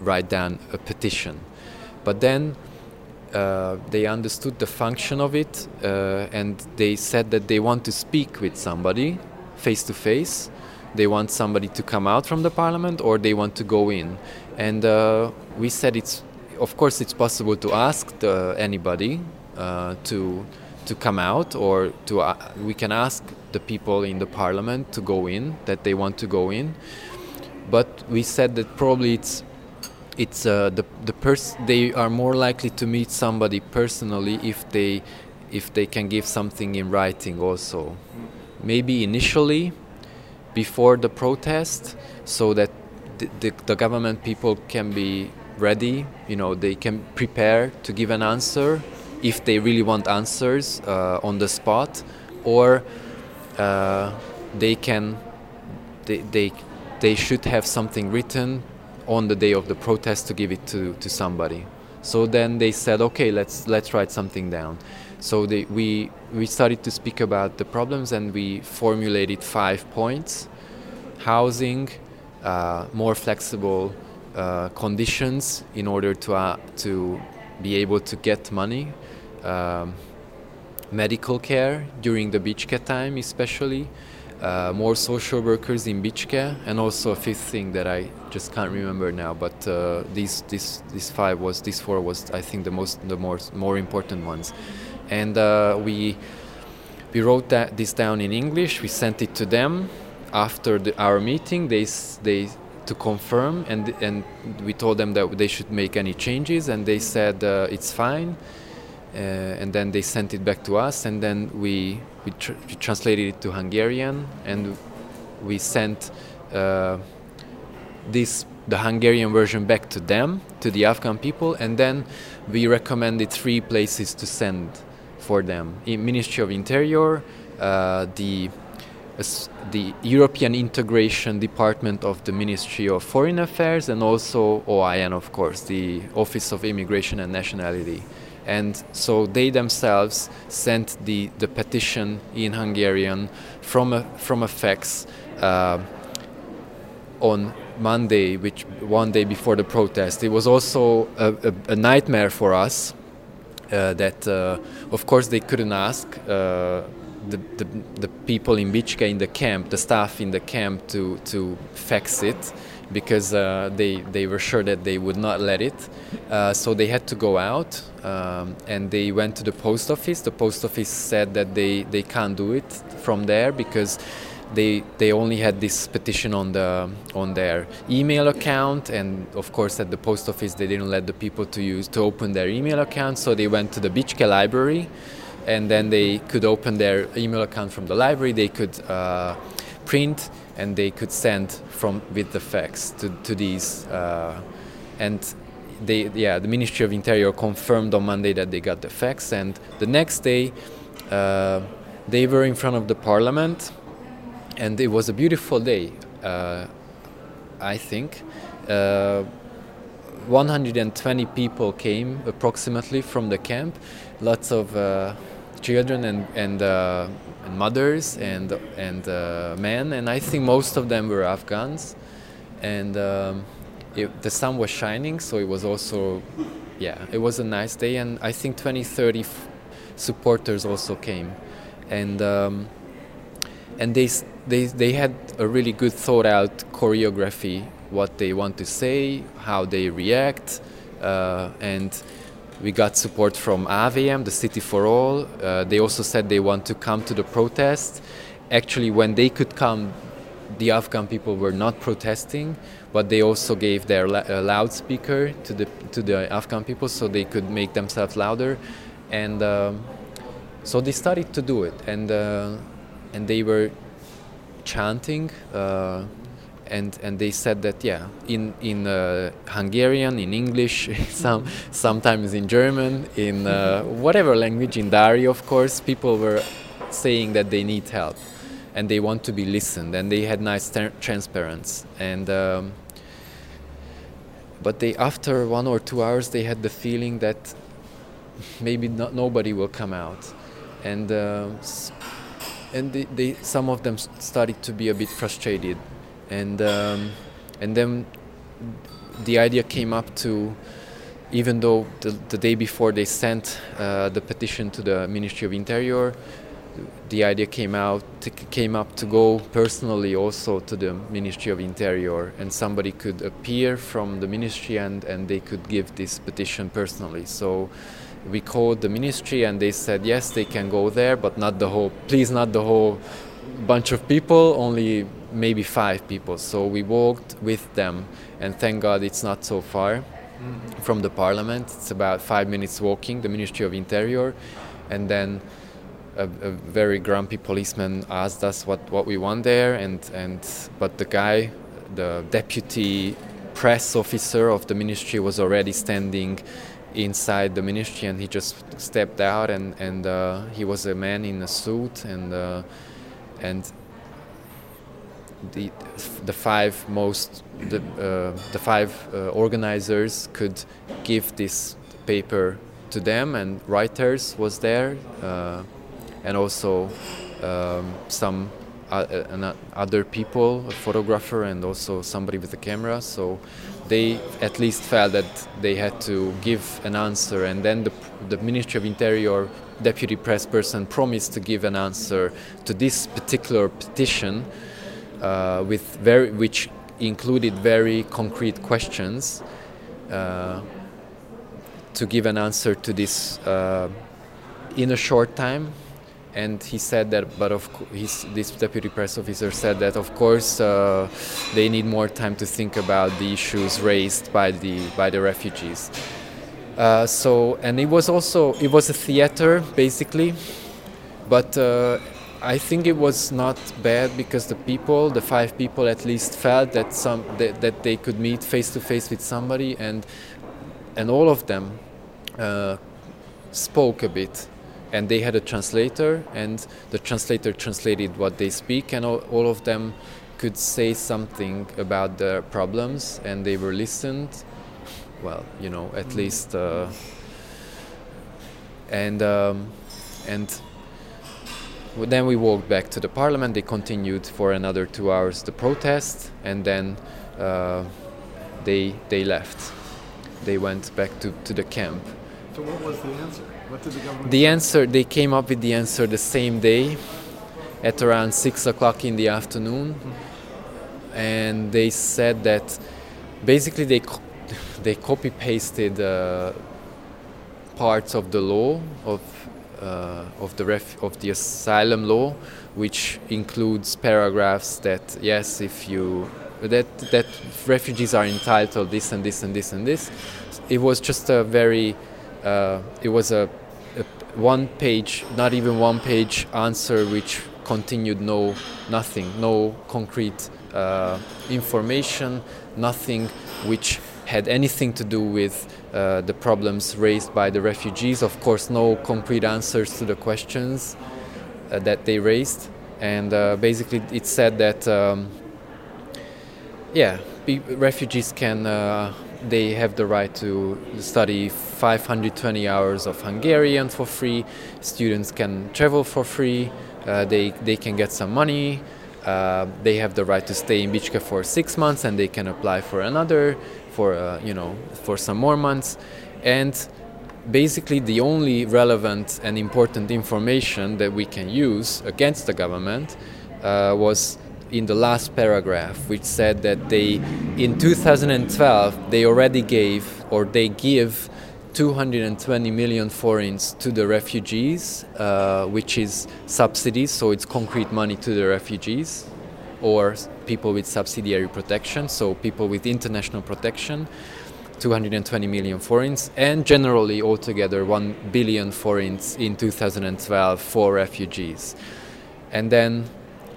write down a petition. But then uh, they understood the function of it uh, and they said that they want to speak with somebody face to face. They want somebody to come out from the parliament or they want to go in. And uh, we said it's, of course, it's possible to ask the, anybody uh, to to come out or to uh, we can ask the people in the parliament to go in that they want to go in. But we said that probably it's it's uh, the the pers- they are more likely to meet somebody personally if they if they can give something in writing also. Maybe initially before the protest so that the, the, the government people can be ready you know they can prepare to give an answer if they really want answers uh, on the spot or uh, they can they, they they should have something written on the day of the protest to give it to, to somebody. So then they said, okay, let's let's write something down. So they, we we started to speak about the problems and we formulated five points: housing, uh, more flexible uh, conditions in order to uh, to be able to get money, um, medical care during the Bicske time, especially. Uh, more social workers in Bicske, and also a fifth thing that I just can't remember now. But uh, these, these, these five was, these four was, I think, the most, the more, more important ones. And uh, we, we wrote that this down in English. We sent it to them after the, our meeting. They, they to confirm, and and we told them that they should make any changes, and they said uh, it's fine. Uh, and then they sent it back to us, and then we we, tr- we translated it to Hungarian, and we sent uh, this the Hungarian version back to them, to the Afghan people, and then we recommended three places to send for them: in Ministry of Interior, uh, the the European Integration Department of the Ministry of Foreign Affairs, and also OIN, of course, the Office of Immigration and Nationality. And so they themselves sent the, the petition in Hungarian from a, from a fax uh, on Monday, which one day before the protest. It was also a, a, a nightmare for us uh, that, uh, of course, they couldn't ask uh, the, the, the, people in Bicske in the camp, the staff in the camp, to, to fax it because uh, they, they were sure that they would not let it. Uh, so they had to go out um, and they went to the post office. The post office said that they, they can't do it from there because they they only had this petition on the on their email account. And of course at the post office they didn't let the people to use to open their email account. So they went to the Bicske library. And then they could open their email account from the library. They could uh, print and they could send from with the fax to, to these uh, and they yeah the Ministry of Interior confirmed on Monday that they got the fax, and the next day uh, they were in front of the parliament and it was a beautiful day uh, I think. Uh, 120 people came approximately from the camp lots of uh, children and and, uh, and mothers and and uh, men, and I think most of them were Afghans, and um, it, the sun was shining, so it was also, yeah, it was a nice day, and I think 20, 30 f- supporters also came, and. Um, and they, they, they had a really good thought out choreography what they want to say how they react uh, and we got support from AVM, the City for All. Uh, they also said they want to come to the protest. Actually, when they could come, the Afghan people were not protesting, but they also gave their uh, loudspeaker to the to the Afghan people so they could make themselves louder, and um, so they started to do it, and uh, and they were chanting uh, and and they said that yeah in in uh, Hungarian in English [laughs] some sometimes in German in uh, whatever language in Dari of course people were saying that they need help and they want to be listened and they had nice transparency and um, but they after one or two hours they had the feeling that maybe not, nobody will come out. And uh, and they, they, some of them started to be a bit frustrated. And um, and then the idea came up to even though the, the day before they sent uh, the petition to the Ministry of Interior, the idea came out came up to go personally also to the Ministry of Interior, and somebody could appear from the ministry and and they could give this petition personally. So we called the ministry and they said yes they can go there, but not the whole. Please not the whole bunch of people, only maybe five people. So we walked with them, and thank God it's not so far mm-hmm. from the parliament. It's about five minutes walking, the Ministry of Interior, and then a, a, very grumpy policeman asked us what, what we want there, and, and but the guy, the deputy press officer of the ministry, was already standing inside the ministry, and he just stepped out, and and uh, he was a man in a suit, and uh, and the the five most the uh, the five uh, organizers could give this paper to them, and Reuters was there, uh, and also um, some uh, other people, a photographer, and also somebody with a camera. So they at least felt that they had to give an answer, and then the, the Ministry of Interior deputy press person promised to give an answer to this particular petition, uh, with very which included very concrete questions. Uh, to give an answer to this uh, in a short time and he said that but of his, this deputy press officer said that of course uh, they need more time to think about the issues raised by the by the refugees. Uh, so and it was also it was a theater basically. But uh, I think it was not bad because the people, the five people at least, felt that some that, that they could meet face to face with somebody, and and all of them uh, spoke a bit and they had a translator and the translator translated what they speak and all, all of them could say something about their problems and they were listened. Well you know at mm. least uh, and um, and then we walked back to the parliament. They continued for another two hours the protest and then uh, they they left. They went back to, to the camp. So what was the answer the government? The answer they came up with the answer the same day, at around six o'clock in the afternoon, and they said that basically they co- [laughs] they copy pasted uh, parts of the law of uh, of the ref- of the asylum law, which includes paragraphs that yes, if you that that refugees are entitled this and this and this and this. It was just a very uh, it was a one page, not even one page answer which continued no nothing, no concrete uh, information, nothing which had anything to do with uh, the problems raised by the refugees. Of course, no concrete answers to the questions uh, that they raised, and uh, basically it said that um, yeah, refugees can uh, they have the right to study 520 hours of Hungarian for free. Students can travel for free. Uh, they, they can get some money. Uh, they have the right to stay in Bicske for six months and they can apply for another for uh, you know for some more months and basically the only relevant and important information that we can use against the government uh, was in the last paragraph, which said that they, in 2012, they already gave or they give 220 million forints to the refugees, uh, which is subsidies, so it's concrete money to the refugees or people with subsidiary protection, so people with international protection. 220 million forints, and generally altogether 1 billion forints in 2012 for refugees. And then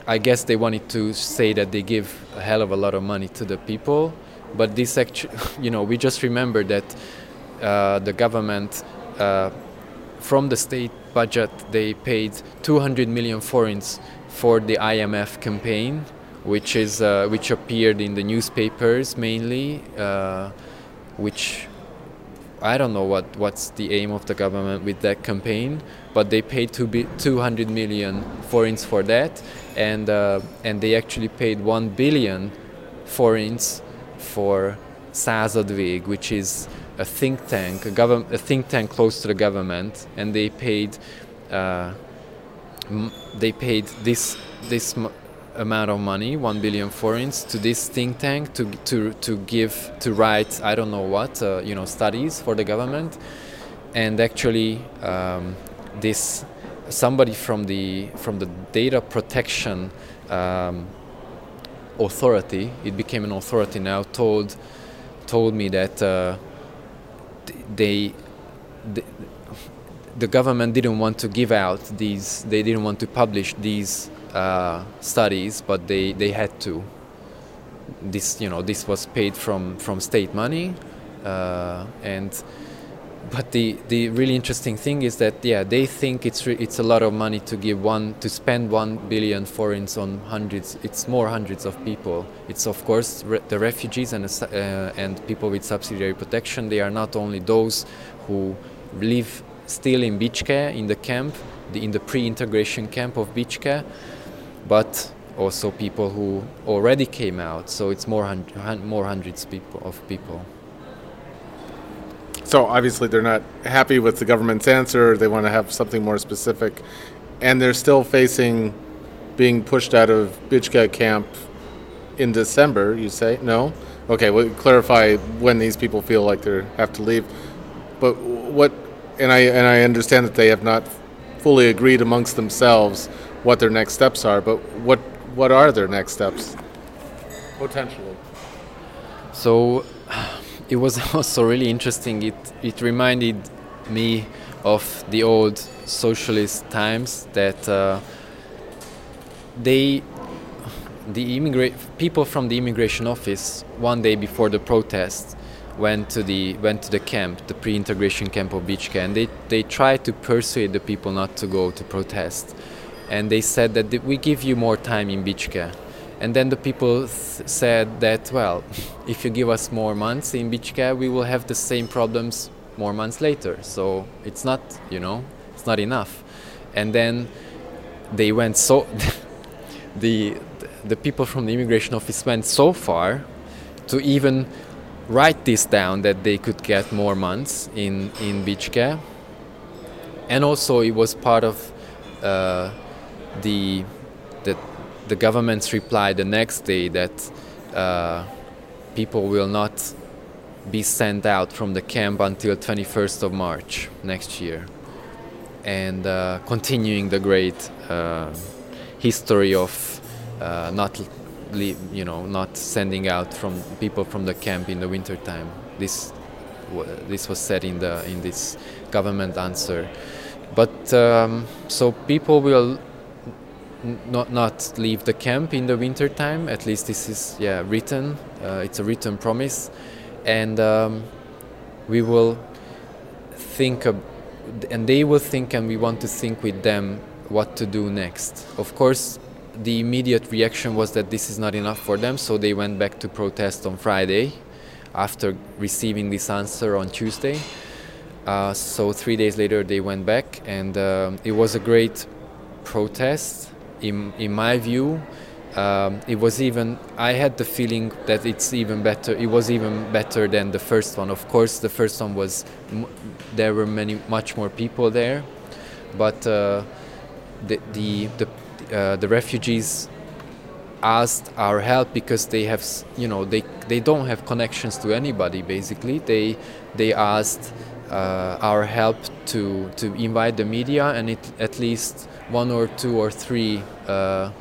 I guess they wanted to say that they give a hell of a lot of money to the people, but this actually, [laughs] you know, we just remember that uh, the government, uh, from the state budget, they paid 200 million forints for the IMF campaign, which is uh, which appeared in the newspapers mainly, uh, which I don't know what what's the aim of the government with that campaign, but they paid two 200 million forints for that and uh, and they actually paid one billion forints for Századvég, which is a think tank, a, government, a think tank close to the government, and they paid uh, they paid this this amount of money, one billion forints, to this think tank to to to give to write I don't know what uh, you know studies for the government, and actually um, this somebody from the from the data protection um, authority, it became an authority now, told told me that uh, they, the, the government didn't want to give out these, they didn't want to publish these uh, studies, but they, they had to. This you know this was paid from from state money, uh, and but the, the really interesting thing is that yeah they think it's re- it's a lot of money to give one to spend one billion forints on hundreds it's more hundreds of people it's of course re- the refugees and uh, and people with subsidiary protection they are not only those who live still in Bicske in the camp the, in the pre-integration camp of Bicske but also people who already came out so it's more hun- more hundreds people of people so obviously they're not happy with the government's answer. They want to have something more specific, and they're still facing being pushed out of Bicske camp in December. You say no? Okay, well, clarify when these people feel like they have to leave. But what? And I and I understand that they have not fully agreed amongst themselves what their next steps are. But what what are their next steps potentially? So it was [laughs] also really interesting. It it reminded me of the old socialist times that uh, they the immigrant people from the immigration office one day before the protest went to the went to the camp, the pre-integration camp of Bicske, and they they tried to persuade the people not to go to protest, and they said that we give you more time in Bicske and then the people said that, well, [laughs] if you give us more months in Bicske, we will have the same problems more months later. So it's not, you know, it's not enough. And then they went so, [laughs] the, the people from the immigration office went so far to even write this down that they could get more months in, in Bicske. And also it was part of uh, the, the the government's reply the next day that uh, people will not be sent out from the camp until 21st of March next year, and uh, continuing the great uh, history of uh, not, you know, not sending out from people from the camp in the winter time. This this was said in the in this government answer, but um, so people will not not leave the camp in the winter time. At least this is yeah written. Uh, it's a written promise, and um, we will think, of, and they will think, and we want to think with them what to do next. Of course, the immediate reaction was that this is not enough for them, so they went back to protest on Friday, after receiving this answer on Tuesday. Uh, so three days later, they went back, and uh, it was a great protest in in my view, um, it was even. I had the feeling that it's even better. It was even better than the first one. Of course, the first one was. there were many, much more people there, but uh, the the the, uh, the refugees asked our help because they have you know they they don't have connections to anybody basically they they asked uh, our help to to invite the media and it at least one or two or three uh,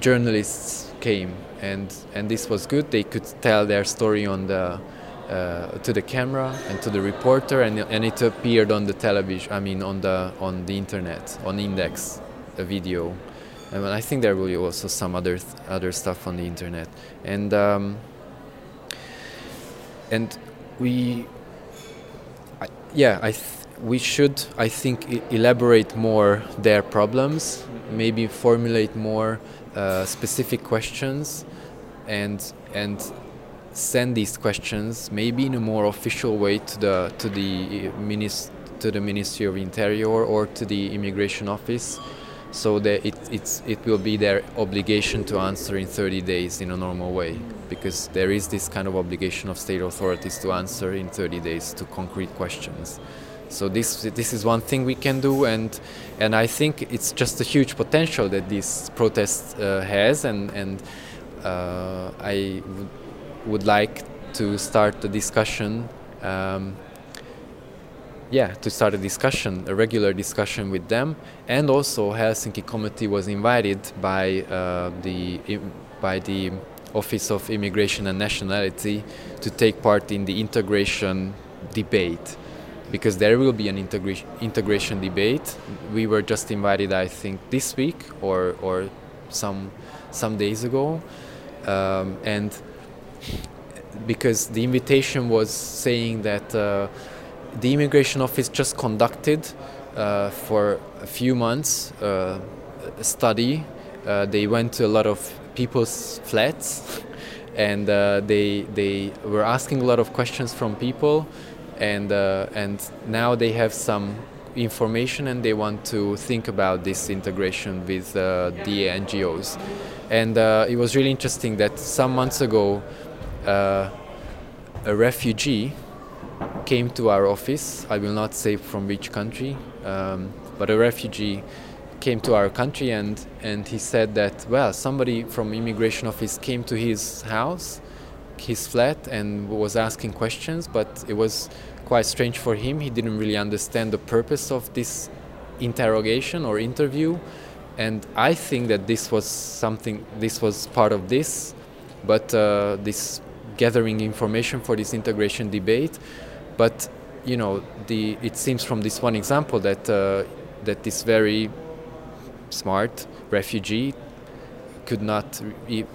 journalists came, and and this was good. They could tell their story on the uh, to the camera and to the reporter, and and it appeared on the television. I mean, on the on the internet, on Index, a video. And I think there will be also some other th- other stuff on the internet, and um, and we, I, yeah, I. Th- we should, I think, elaborate more their problems, maybe formulate more uh, specific questions, and and send these questions maybe in a more official way to the to the minis- to the Ministry of Interior or to the Immigration Office, so that it it's it will be their obligation to answer in 30 days in a normal way, because there is this kind of obligation of state authorities to answer in 30 days to concrete questions. So this this is one thing we can do, and and I think it's just a huge potential that this protest uh, has, and and uh, I would would like to start a discussion. Um, yeah, to start a discussion, a regular discussion with them, and also Helsinki committee was invited by uh, the by the Office of Immigration and Nationality to take part in the integration debate because there will be an integration integration debate. We were just invited, I think, this week or or some some days ago, um, and because the invitation was saying that uh, the immigration office just conducted uh, for a few months uh, a study. Uh, they went to a lot of people's flats [laughs] and uh, they they were asking a lot of questions from people and uh, and now they have some information and they want to think about this integration with uh, the NGOs and it was really interesting that some months ago a refugee came to our office. I will not say from which country, um, but a refugee came to our country and, and he said that, well, somebody from immigration office came to his house, his flat, and was asking questions, but it was quite strange for him. He didn't really understand the purpose of this interrogation or interview. And I think that this was something, this was part of this, but uh, this gathering information for this integration debate. But you know, the, it seems from this one example that uh, that this very smart refugee could not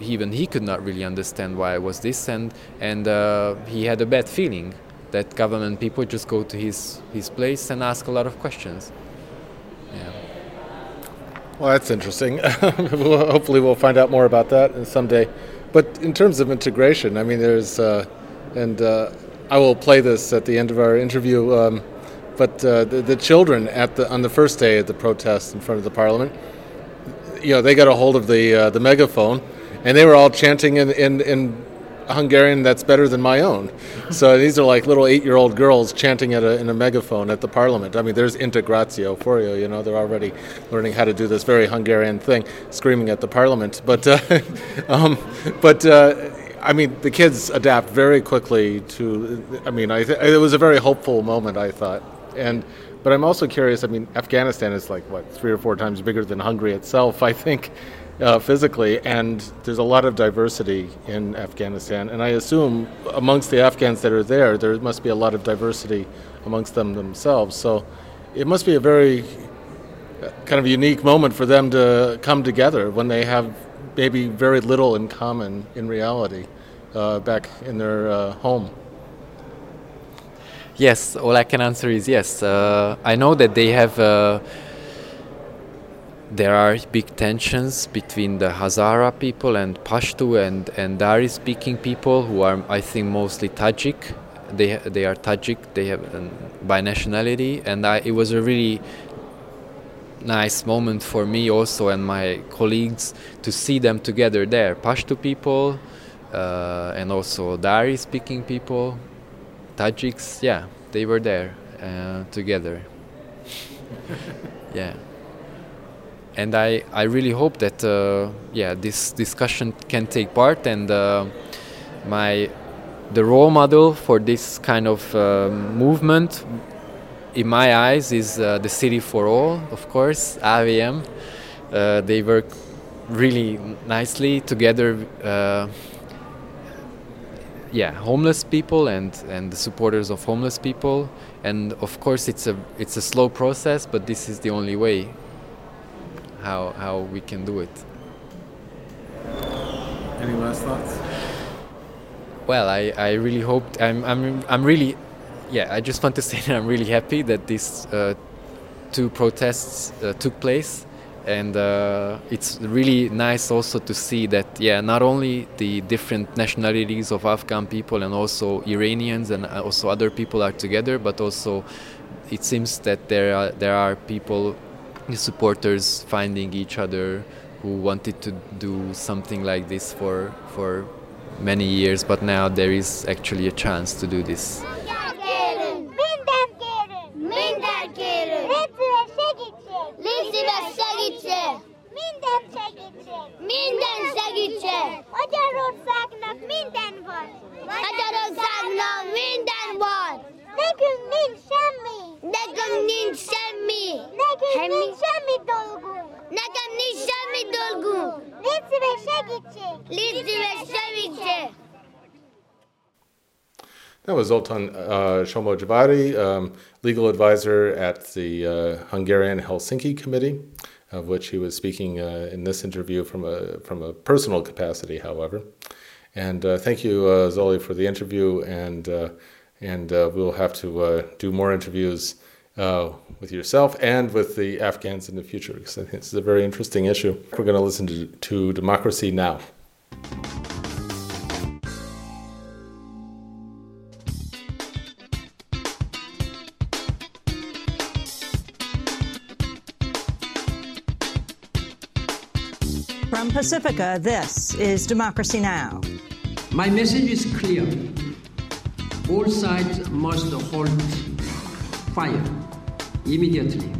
even he could not really understand why it was this and and uh, he had a bad feeling that government people just go to his his place and ask a lot of questions. Yeah. Well that's interesting. [laughs] Hopefully we'll find out more about that someday. But in terms of integration, I mean, there's, uh, and uh, I will play this at the end of our interview. Um, but uh, the, the, children at the on the first day of the protest in front of the parliament, you know, they got a hold of the uh, the megaphone, and they were all chanting in in, in Hungarian that's better than my own. So these are like little eight-year-old girls chanting at a, in a megaphone at the parliament. I mean, there's integratio for you. You know, they're already learning how to do this very Hungarian thing, screaming at the parliament. But, uh, [laughs] um, but. Uh, I mean, the kids adapt very quickly to. I mean, I th- it was a very hopeful moment. I thought, and but I'm also curious. I mean, Afghanistan is like what three or four times bigger than Hungary itself. I think, uh, physically, and there's a lot of diversity in Afghanistan. And I assume amongst the Afghans that are there, there must be a lot of diversity amongst them themselves. So it must be a very uh, kind of unique moment for them to come together when they have maybe very little in common in reality uh, back in their uh, home. Yes, all I can answer is yes. Uh, I know that they have uh, there are big tensions between the Hazara people and Pashto and, and Dari speaking people who are, I think, mostly Tajik. They, they are Tajik, they have um, by nationality, and I, it was a really nice moment for me also and my colleagues to see them together there. Pashto people uh, and also Dari speaking people, Tajiks, yeah, they were there uh, together. [laughs] yeah and I, I really hope that uh, yeah this discussion can take part and uh, my the role model for this kind of uh, movement in my eyes is uh, the city for all of course AVM uh, they work really nicely together uh, yeah homeless people and and the supporters of homeless people. And of course it's a it's a slow process but this is the only way how how we can do it. Any last thoughts? Well, I, I really hope I'm I'm I'm really yeah I just want to [laughs] say that I'm really happy that these uh, two protests uh, took place and uh, it's really nice also to see that yeah not only the different nationalities of afghan people and also iranians and also other people are together but also it seems that there are there are people supporters finding each other who wanted to do something like this for for many years but now there is actually a chance to do this! Nekünk nincs semmi! Nekünk nincs semmi! Nekünk nincs semmi dolgunk! Nekem nincs semmi dolgunk! Légy szíves segítség! Légy szíves segítség! That was Zoltan uh, Somogyvári, um, legal advisor at the uh, Hungarian Helsinki Committee, of which he was speaking uh, in this interview from a from a personal capacity, however. And uh, thank you, uh, Zoli, for the interview and uh, and uh, we'll have to uh, do more interviews uh, with yourself and with the Afghans in the future because I think it's a very interesting issue. We're going to listen to, to Democracy Now! From Pacifica, this is Democracy Now! My message is clear. All sides must halt fire immediately.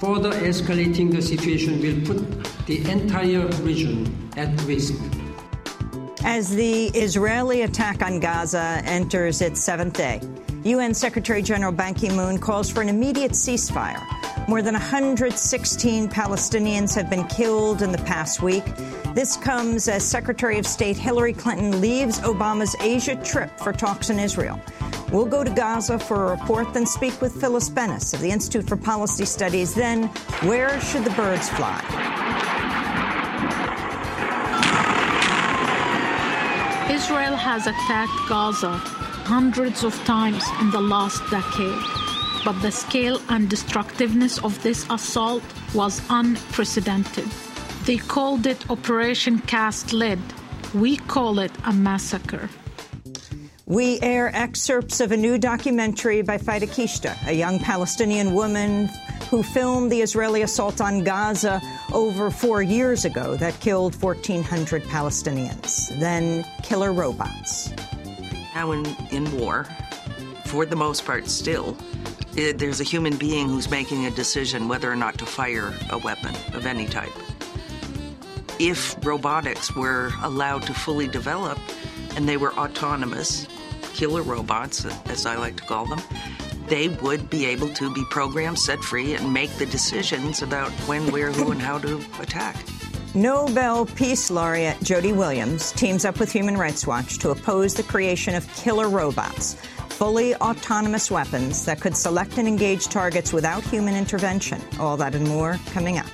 Further escalating the situation will put the entire region at risk. As the Israeli attack on Gaza enters its seventh day, UN Secretary General Ban Ki moon calls for an immediate ceasefire. More than 116 Palestinians have been killed in the past week. This comes as Secretary of State Hillary Clinton leaves Obama's Asia trip for talks in Israel. We'll go to Gaza for a report, then speak with Phyllis Bennis of the Institute for Policy Studies. Then, where should the birds fly? Israel has attacked Gaza hundreds of times in the last decade, but the scale and destructiveness of this assault was unprecedented. They called it Operation Cast Lead. We call it a massacre. We air excerpts of a new documentary by Fida Qishta, a young Palestinian woman who filmed the Israeli assault on Gaza over four years ago that killed 1,400 Palestinians. Then killer robots. Now in, in war, for the most part still, it, there's a human being who's making a decision whether or not to fire a weapon of any type. If robotics were allowed to fully develop and they were autonomous, killer robots, as I like to call them, they would be able to be programmed, set free, and make the decisions about when, where, who, and how to attack. Nobel Peace Laureate Jody Williams teams up with Human Rights Watch to oppose the creation of killer robots, fully autonomous weapons that could select and engage targets without human intervention. All that and more coming up.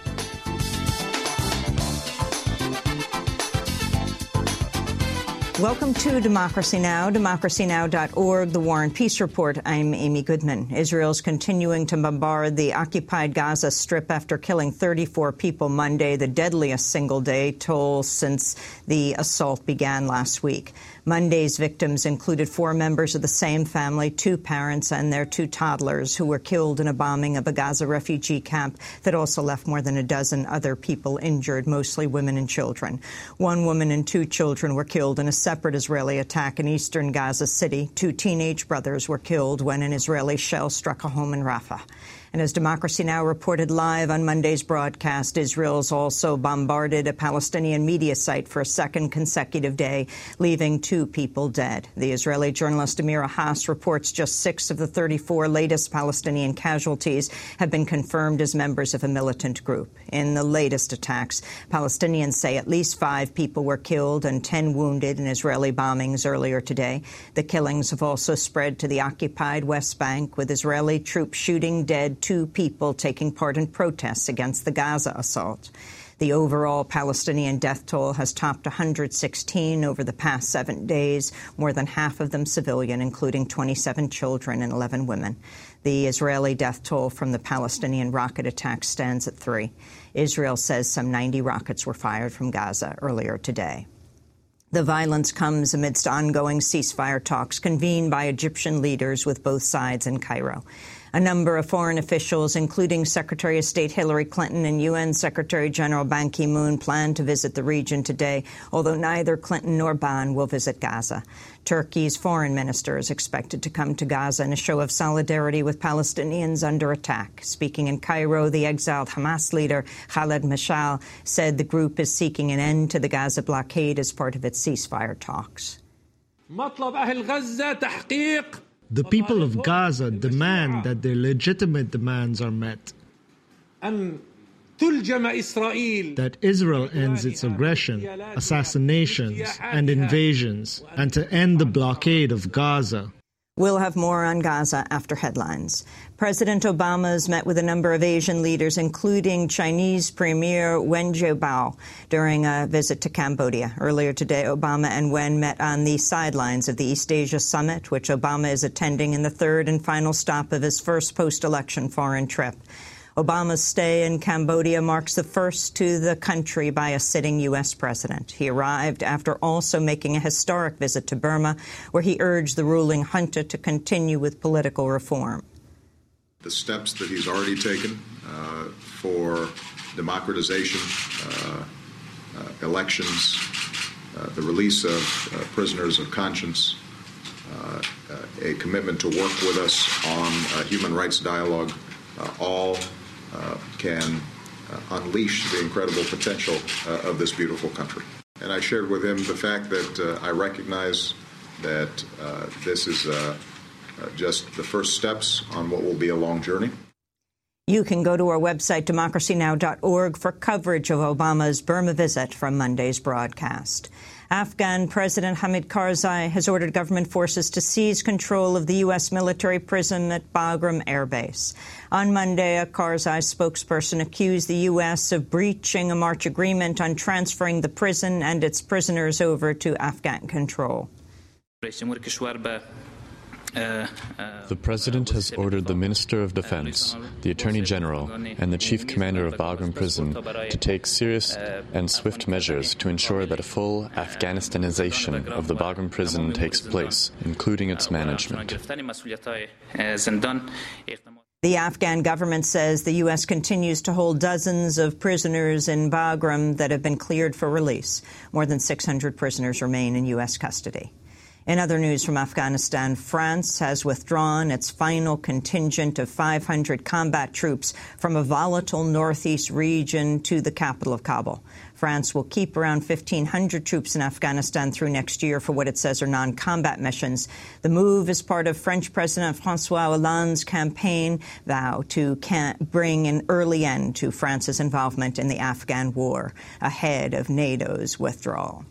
Welcome to Democracy Now!, democracynow.org, the War and Peace Report. I'm Amy Goodman. Israel's continuing to bombard the occupied Gaza Strip after killing 34 people Monday, the deadliest single day toll since the assault began last week. Monday's victims included four members of the same family, two parents and their two toddlers, who were killed in a bombing of a Gaza refugee camp that also left more than a dozen other people injured, mostly women and children. One woman and two children were killed in a separate Israeli attack in eastern Gaza City. Two teenage brothers were killed when an Israeli shell struck a home in Rafah. And as Democracy Now! reported live on Monday's broadcast, Israel's also bombarded a Palestinian media site for a second consecutive day, leaving two people dead. The Israeli journalist Amira Hass reports just six of the 34 latest Palestinian casualties have been confirmed as members of a militant group. In the latest attacks, Palestinians say at least five people were killed and 10 wounded in Israeli bombings earlier today. The killings have also spread to the occupied West Bank, with Israeli troops shooting dead two people taking part in protests against the Gaza assault. The overall Palestinian death toll has topped 116 over the past seven days, more than half of them civilian, including 27 children and 11 women. The Israeli death toll from the Palestinian rocket attack stands at three. Israel says some 90 rockets were fired from Gaza earlier today. The violence comes amidst ongoing ceasefire talks convened by Egyptian leaders with both sides in Cairo. A number of foreign officials, including Secretary of State Hillary Clinton and UN Secretary General Ban Ki moon, plan to visit the region today, although neither Clinton nor Ban will visit Gaza. Turkey's foreign minister is expected to come to Gaza in a show of solidarity with Palestinians under attack. Speaking in Cairo, the exiled Hamas leader Khaled Mashal said the group is seeking an end to the Gaza blockade as part of its ceasefire talks. The people of Gaza demand that their legitimate demands are met. That Israel ends its aggression, assassinations, and invasions, and to end the blockade of Gaza. We'll have more on Gaza after headlines. President Obama has met with a number of Asian leaders, including Chinese Premier Wen Jiabao, during a visit to Cambodia. Earlier today, Obama and Wen met on the sidelines of the East Asia Summit, which Obama is attending in the third and final stop of his first post-election foreign trip. Obama's stay in Cambodia marks the first to the country by a sitting U.S. president. He arrived after also making a historic visit to Burma, where he urged the ruling junta to continue with political reform. The steps that he's already taken uh, for democratization, uh, uh, elections, uh, the release of uh, prisoners of conscience, uh, a commitment to work with us on human rights dialogue, all can unleash the incredible potential of this beautiful country. And I shared with him the fact that I recognize that this is Uh, just the first steps on what will be a long journey. You can go to our website, democracynow.org, for coverage of Obama's Burma visit from Monday's broadcast. Afghan President Hamid Karzai has ordered government forces to seize control of the U.S. military prison at Bagram Air Base. On Monday, a Karzai spokesperson accused the U.S. of breaching a March agreement on transferring the prison and its prisoners over to Afghan control. The President has ordered the Minister of Defense, the Attorney General, and the Chief Commander of Bagram Prison to take serious and swift measures to ensure that a full Afghanistanization of the Bagram Prison takes place, including its management. The Afghan government says the U.S. continues to hold dozens of prisoners in Bagram that have been cleared for release. More than 600 prisoners remain in U.S. custody. In other news from Afghanistan, France has withdrawn its final contingent of 500 combat troops from a volatile northeast region to the capital of Kabul. France will keep around 1,500 troops in Afghanistan through next year for what it says are non-combat missions. The move is part of French President Francois Hollande's campaign vow to bring an early end to France's involvement in the Afghan war ahead of NATO's withdrawal.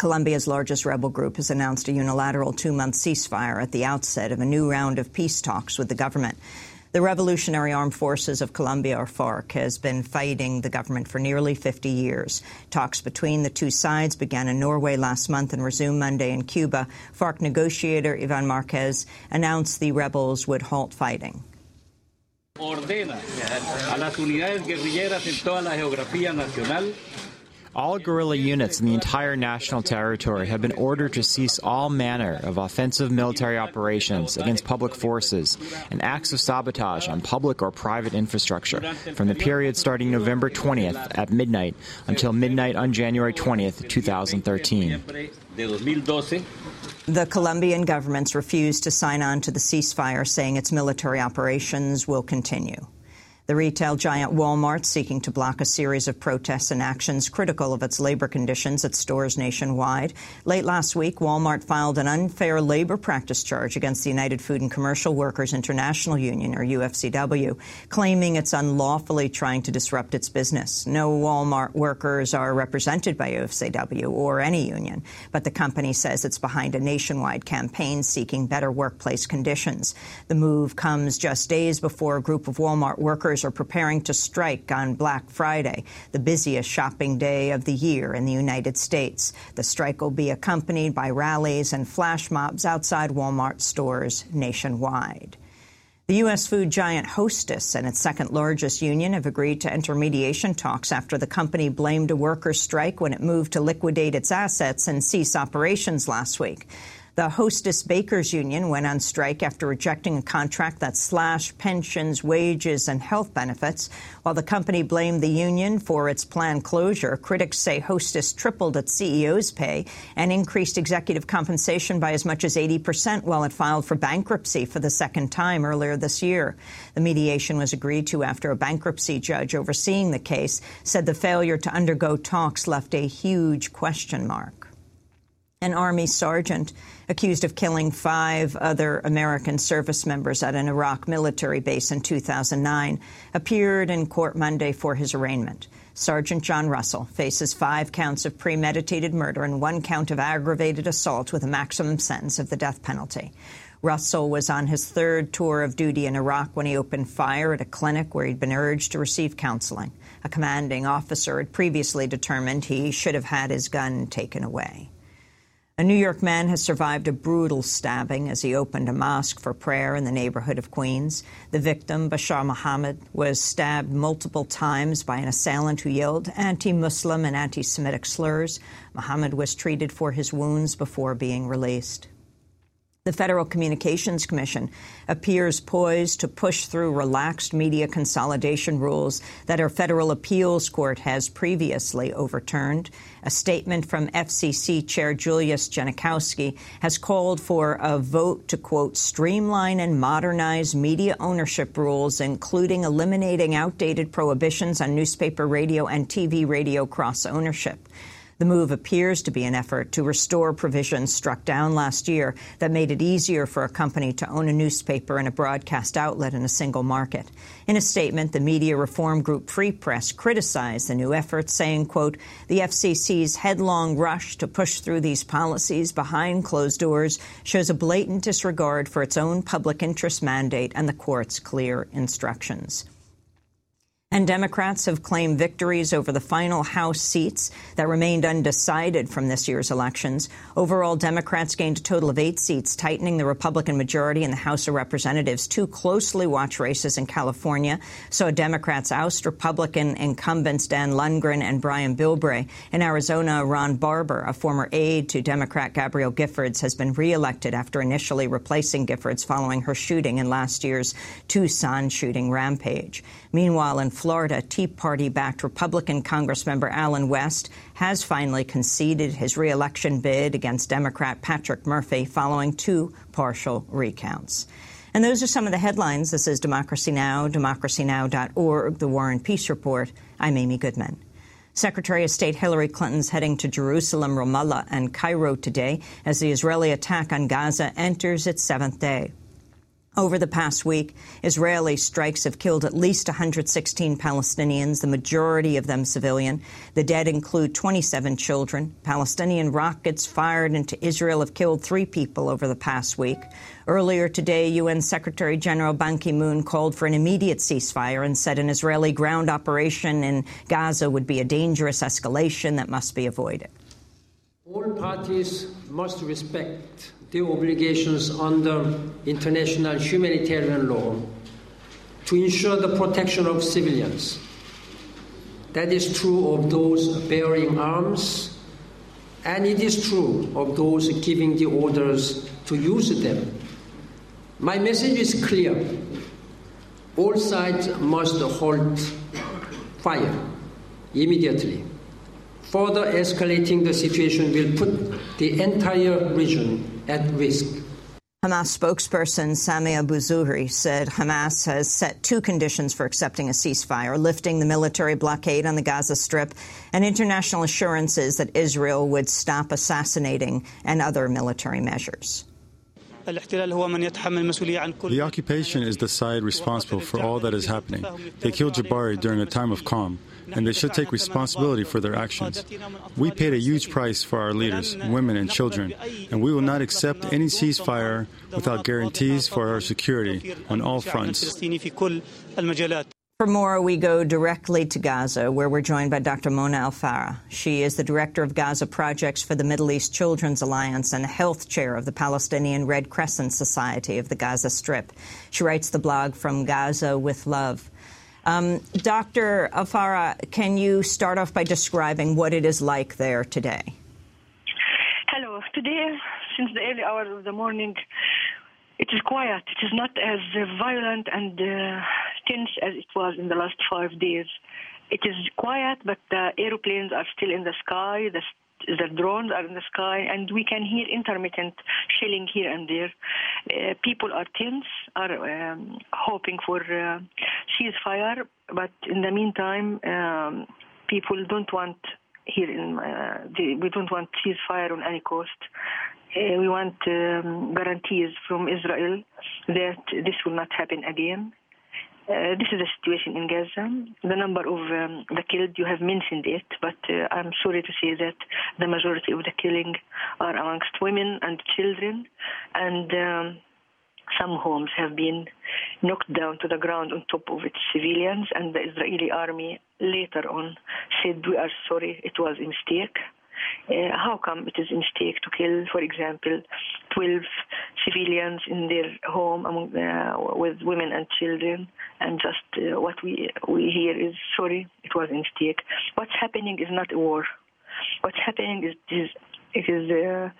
Colombia's largest rebel group has announced a unilateral two-month ceasefire at the outset of a new round of peace talks with the government. The Revolutionary Armed Forces of Colombia, or FARC, has been fighting the government for nearly 50 years. Talks between the two sides began in Norway last month and resumed Monday in Cuba. FARC negotiator Ivan Marquez announced the rebels would halt fighting. Ordena a las unidades guerrilleras en toda la geografía nacional all guerrilla units in the entire national territory have been ordered to cease all manner of offensive military operations against public forces and acts of sabotage on public or private infrastructure from the period starting November 20th at midnight until midnight on January 20th, 2013. The Colombian government's refused to sign on to the ceasefire, saying its military operations will continue. The retail giant Walmart seeking to block a series of protests and actions critical of its labor conditions at stores nationwide. Late last week, Walmart filed an unfair labor practice charge against the United Food and Commercial Workers International Union, or UFCW, claiming it's unlawfully trying to disrupt its business. No Walmart workers are represented by UFCW or any union, but the company says it's behind a nationwide campaign seeking better workplace conditions. The move comes just days before a group of Walmart workers are preparing to strike on Black Friday, the busiest shopping day of the year in the United States. The strike will be accompanied by rallies and flash mobs outside Walmart stores nationwide. The U.S. food giant Hostess and its second largest union have agreed to enter mediation talks after the company blamed a workers' strike when it moved to liquidate its assets and cease operations last week. The Hostess Bakers Union went on strike after rejecting a contract that slashed pensions, wages, and health benefits. While the company blamed the union for its planned closure, critics say Hostess tripled its CEO's pay and increased executive compensation by as much as 80 percent while it filed for bankruptcy for the second time earlier this year. The mediation was agreed to after a bankruptcy judge overseeing the case said the failure to undergo talks left a huge question mark. An Army sergeant accused of killing five other American service members at an Iraq military base in 2009, appeared in court Monday for his arraignment. Sergeant John Russell faces five counts of premeditated murder and one count of aggravated assault with a maximum sentence of the death penalty. Russell was on his third tour of duty in Iraq when he opened fire at a clinic where he'd been urged to receive counseling. A commanding officer had previously determined he should have had his gun taken away. A New York man has survived a brutal stabbing as he opened a mosque for prayer in the neighborhood of Queens. The victim, Bashar Muhammad, was stabbed multiple times by an assailant who yelled anti-Muslim and anti-Semitic slurs. Muhammad was treated for his wounds before being released. The Federal Communications Commission appears poised to push through relaxed media consolidation rules that our federal appeals court has previously overturned. A statement from FCC Chair Julius Genachowski has called for a vote to, quote, streamline and modernize media ownership rules, including eliminating outdated prohibitions on newspaper, radio, and TV radio cross ownership. The move appears to be an effort to restore provisions struck down last year that made it easier for a company to own a newspaper and a broadcast outlet in a single market. In a statement, the media reform group Free Press criticized the new effort, saying, quote, the FCC's headlong rush to push through these policies behind closed doors shows a blatant disregard for its own public interest mandate and the court's clear instructions. And Democrats have claimed victories over the final House seats that remained undecided from this year's elections. Overall, Democrats gained a total of eight seats, tightening the Republican majority in the House of Representatives. Two closely watched races in California saw Democrats oust Republican incumbents Dan Lungren and Brian Bilbray. In Arizona, Ron Barber, a former aide to Democrat Gabrielle Giffords, has been reelected after initially replacing Giffords following her shooting in last year's Tucson shooting rampage. Meanwhile, in Florida, Tea Party-backed Republican Congressmember Allen West has finally conceded his reelection bid against Democrat Patrick Murphy following two partial recounts. And those are some of the headlines. This is Democracy Now!, democracynow.org, The War and Peace Report. I'm Amy Goodman. Secretary of State Hillary Clinton's heading to Jerusalem, Ramallah, and Cairo today as the Israeli attack on Gaza enters its seventh day. Over the past week, Israeli strikes have killed at least 116 Palestinians, the majority of them civilian. The dead include 27 children. Palestinian rockets fired into Israel have killed three people over the past week. Earlier today, UN Secretary General Ban Ki-moon called for an immediate ceasefire and said an Israeli ground operation in Gaza would be a dangerous escalation that must be avoided. All parties must respect the obligations under international humanitarian law to ensure the protection of civilians. That is true of those bearing arms, and it is true of those giving the orders to use them. My message is clear. All sides must halt fire immediately. Further escalating the situation will put the entire region at risk. Hamas spokesperson Sami Abu Zuhri said Hamas has set two conditions for accepting a ceasefire, lifting the military blockade on the Gaza Strip and international assurances that Israel would stop assassinating and other military measures. The occupation is the side responsible for all that is happening. They killed Jabari during a time of calm, and they should take responsibility for their actions. We paid a huge price for our leaders, women, and children, and we will not accept any ceasefire without guarantees for our security on all fronts. For more, we go directly to Gaza, where we're joined by Dr. Mona El-Farra. She is the director of Gaza projects for the Middle East Children's Alliance and the health chair of the Palestinian Red Crescent Society of the Gaza Strip. She writes the blog From Gaza with Love. Um, Dr. Afara, can you start off by describing what it is like there today? Hello. Today, since the early hours of the morning, it is quiet. It is not as violent and uh, tense as it was in the last five days. It is quiet, but the aeroplanes are still in the sky. The, the drones are in the sky, and we can hear intermittent shelling here and there. Uh, people are tense, are um, hoping for uh, ceasefire, but in the meantime, um, people don't want here in uh, the, we don't want ceasefire on any cost. Uh, we want um, guarantees from Israel that this will not happen again. Uh, this is the situation in Gaza. The number of um, the killed, you have mentioned it, but uh, I'm sorry to say that the majority of the killing are amongst women and children. And um, some homes have been knocked down to the ground on top of its civilians, and the Israeli army later on said, We are sorry, it was a mistake. Uh, how come it is a mistake to kill, for example, 12 civilians in their home among, uh, with women and children, and just uh, what we we hear is sorry, it was a mistake. What's happening is not a war. What's happening is, is it is uh,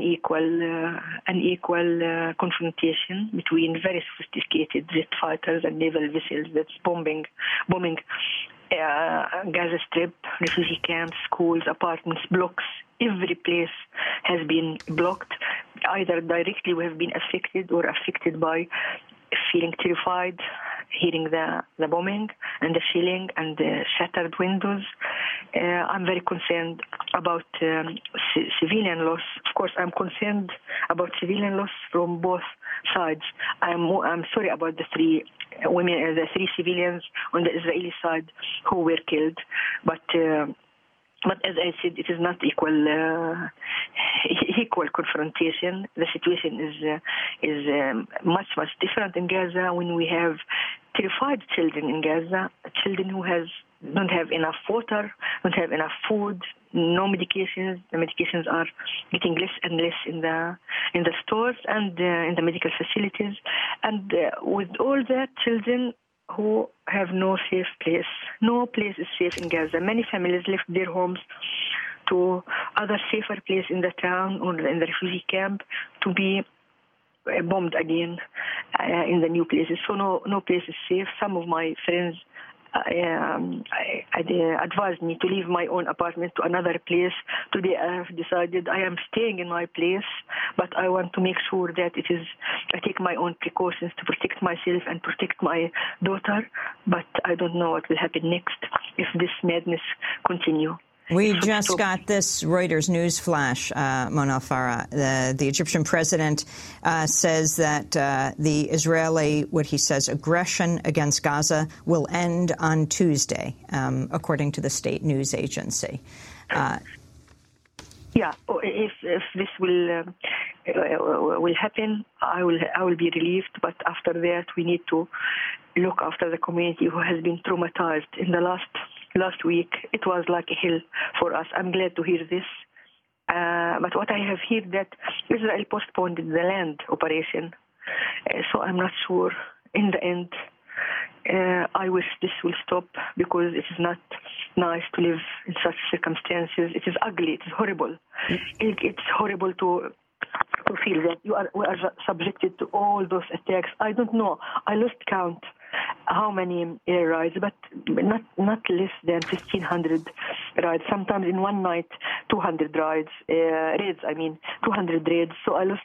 equal, uh, unequal uh, confrontation between very sophisticated jet fighters and naval vessels that's bombing, bombing uh, Gaza Strip, refugee camps, schools, apartments, blocks. Every place has been blocked. Either directly we have been affected or affected by feeling terrified, hearing the, the bombing and the shelling and the shattered windows. Uh, I'm very concerned about um, c- civilian loss. Of course, I'm concerned about civilian loss from both sides. I'm, I'm sorry about the three women, uh, the three civilians on the Israeli side who were killed, but. Uh, but as I said, it is not equal uh, [laughs] equal confrontation. The situation is uh, is um, much much different in Gaza when we have terrified children in Gaza, children who has don't have enough water, don't have enough food, no medications. The medications are getting less and less in the in the stores and uh, in the medical facilities. And uh, with all that, children who have no safe place. No place is safe in Gaza. Many families left their homes to other safer place in the town or in the refugee camp to be bombed again uh, in the new places. So no no place is safe. Some of my friends um, I, I, advised me to leave my own apartment to another place. Today I have decided I am staying in my place, but I want to make sure that it is I take my own precautions to protect myself and protect my daughter. But I don't know what will happen next if this madness continue. We [laughs] just got this Reuters news flash, uh, Mona Farra. The, the Egyptian president uh, says that uh, the Israeli, what he says, aggression against Gaza will end on Tuesday, um, according to the state news agency. Uh, yeah, oh, if, if this will um, uh, will happen, I will I will be relieved. But after that, we need to look after the community who has been traumatized in the last last week. It was like a hell for us. I'm glad to hear this. Uh, but what I have heard that Israel postponed the land operation, uh, so I'm not sure. In the end, uh, I wish this will stop because it is not nice to live in such circumstances. It is ugly. It is horrible. It, it's horrible to to feel that you are we are subjected to all those attacks. I don't know. I lost count how many air raids, but not not less than 1,500 raids. Sometimes in one night, 200 raids, uh, raids. I mean, 200 raids. So I lost.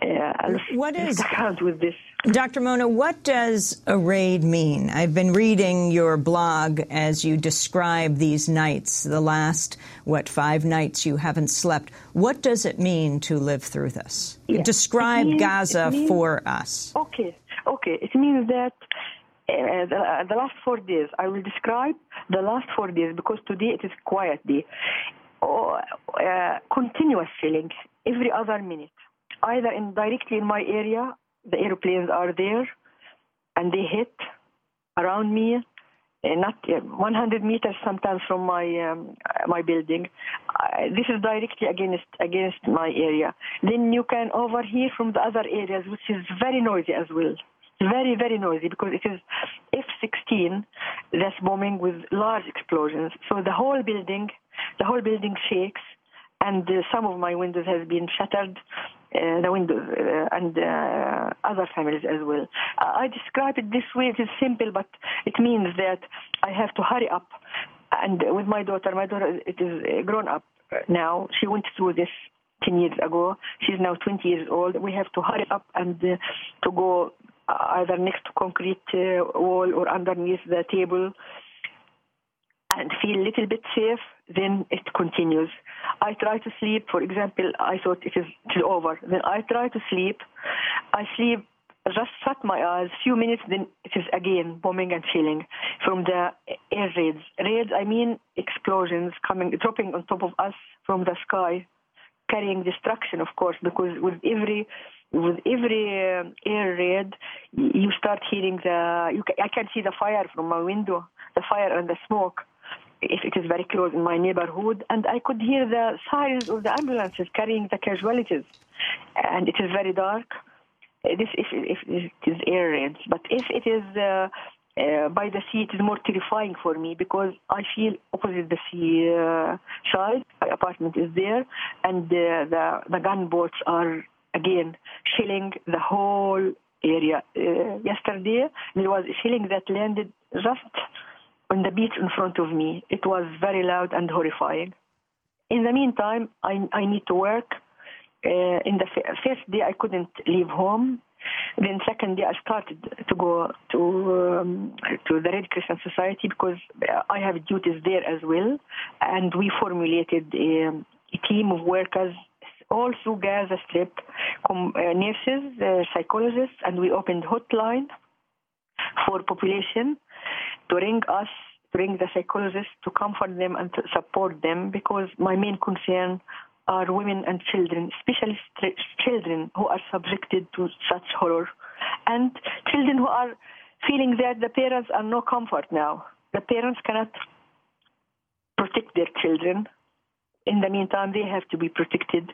What is with this? Dr. Mona, what does a raid mean? I've been reading your blog as you describe these nights, the last, what, five nights you haven't slept. What does it mean to live through this? Yeah. Describe means, Gaza means, for us. Okay, okay. It means that uh, the, uh, the, last four days, I will describe the last four days because today it is quiet day. Oh, uh, continuous feeling every other minute, either in directly in my area, the airplanes are there, and they hit around me, uh, not uh, 100 meters sometimes from my um, my building. this is directly against against my area. Then you can overhear from the other areas, which is very noisy as well very, very noisy because it is F-16 that's bombing with large explosions. So the whole building, the whole building shakes, and uh, some of my windows have been shattered. Uh, the windows uh, and uh, other families as well. I describe it this way. It is simple, but it means that I have to hurry up. And with my daughter, my daughter it is grown up now. She went through this 10 years ago. She's now 20 years old. We have to hurry up and uh, to go either next to concrete uh, wall or underneath the table and feel a little bit safe, then it continues. I try to sleep, for example, I thought it is, over. Then I try to sleep. I sleep, just shut my eyes, few minutes, then it is again bombing and chilling from the air raids. Raids, I mean explosions coming, dropping on top of us from the sky. carrying destruction, of course, because with every with every uh, air raid, you start hearing the. You ca- I can see the fire from my window, the fire and the smoke. If it is very close in my neighborhood, and I could hear the sirens of the ambulances carrying the casualties, and it is very dark. Uh, This if, if it is air raids, but if it is uh, uh, by the sea, it is more terrifying for me because I feel opposite the sea uh, side. My apartment is there, and uh, the the gunboats are again shelling the whole area. Uh, yesterday, there was shelling that landed just on the beach in front of me. It was very loud and horrifying. In the meantime, I, I need to work. Uh, in the f- first day, I couldn't leave home. Then second day, I started to go to um, to the Red Crescent Society because uh, I have duties there as well, and we formulated a, a team of workers all through Gaza Strip, com- uh, nurses, uh, psychologists, and we opened hotline for population to ring us, to ring the psychologists to comfort them and to support them because my main concern are women and children, especially children who are subjected to such horror, and children who are feeling that the parents are no comfort now. The parents cannot protect their children. In the meantime, they have to be protected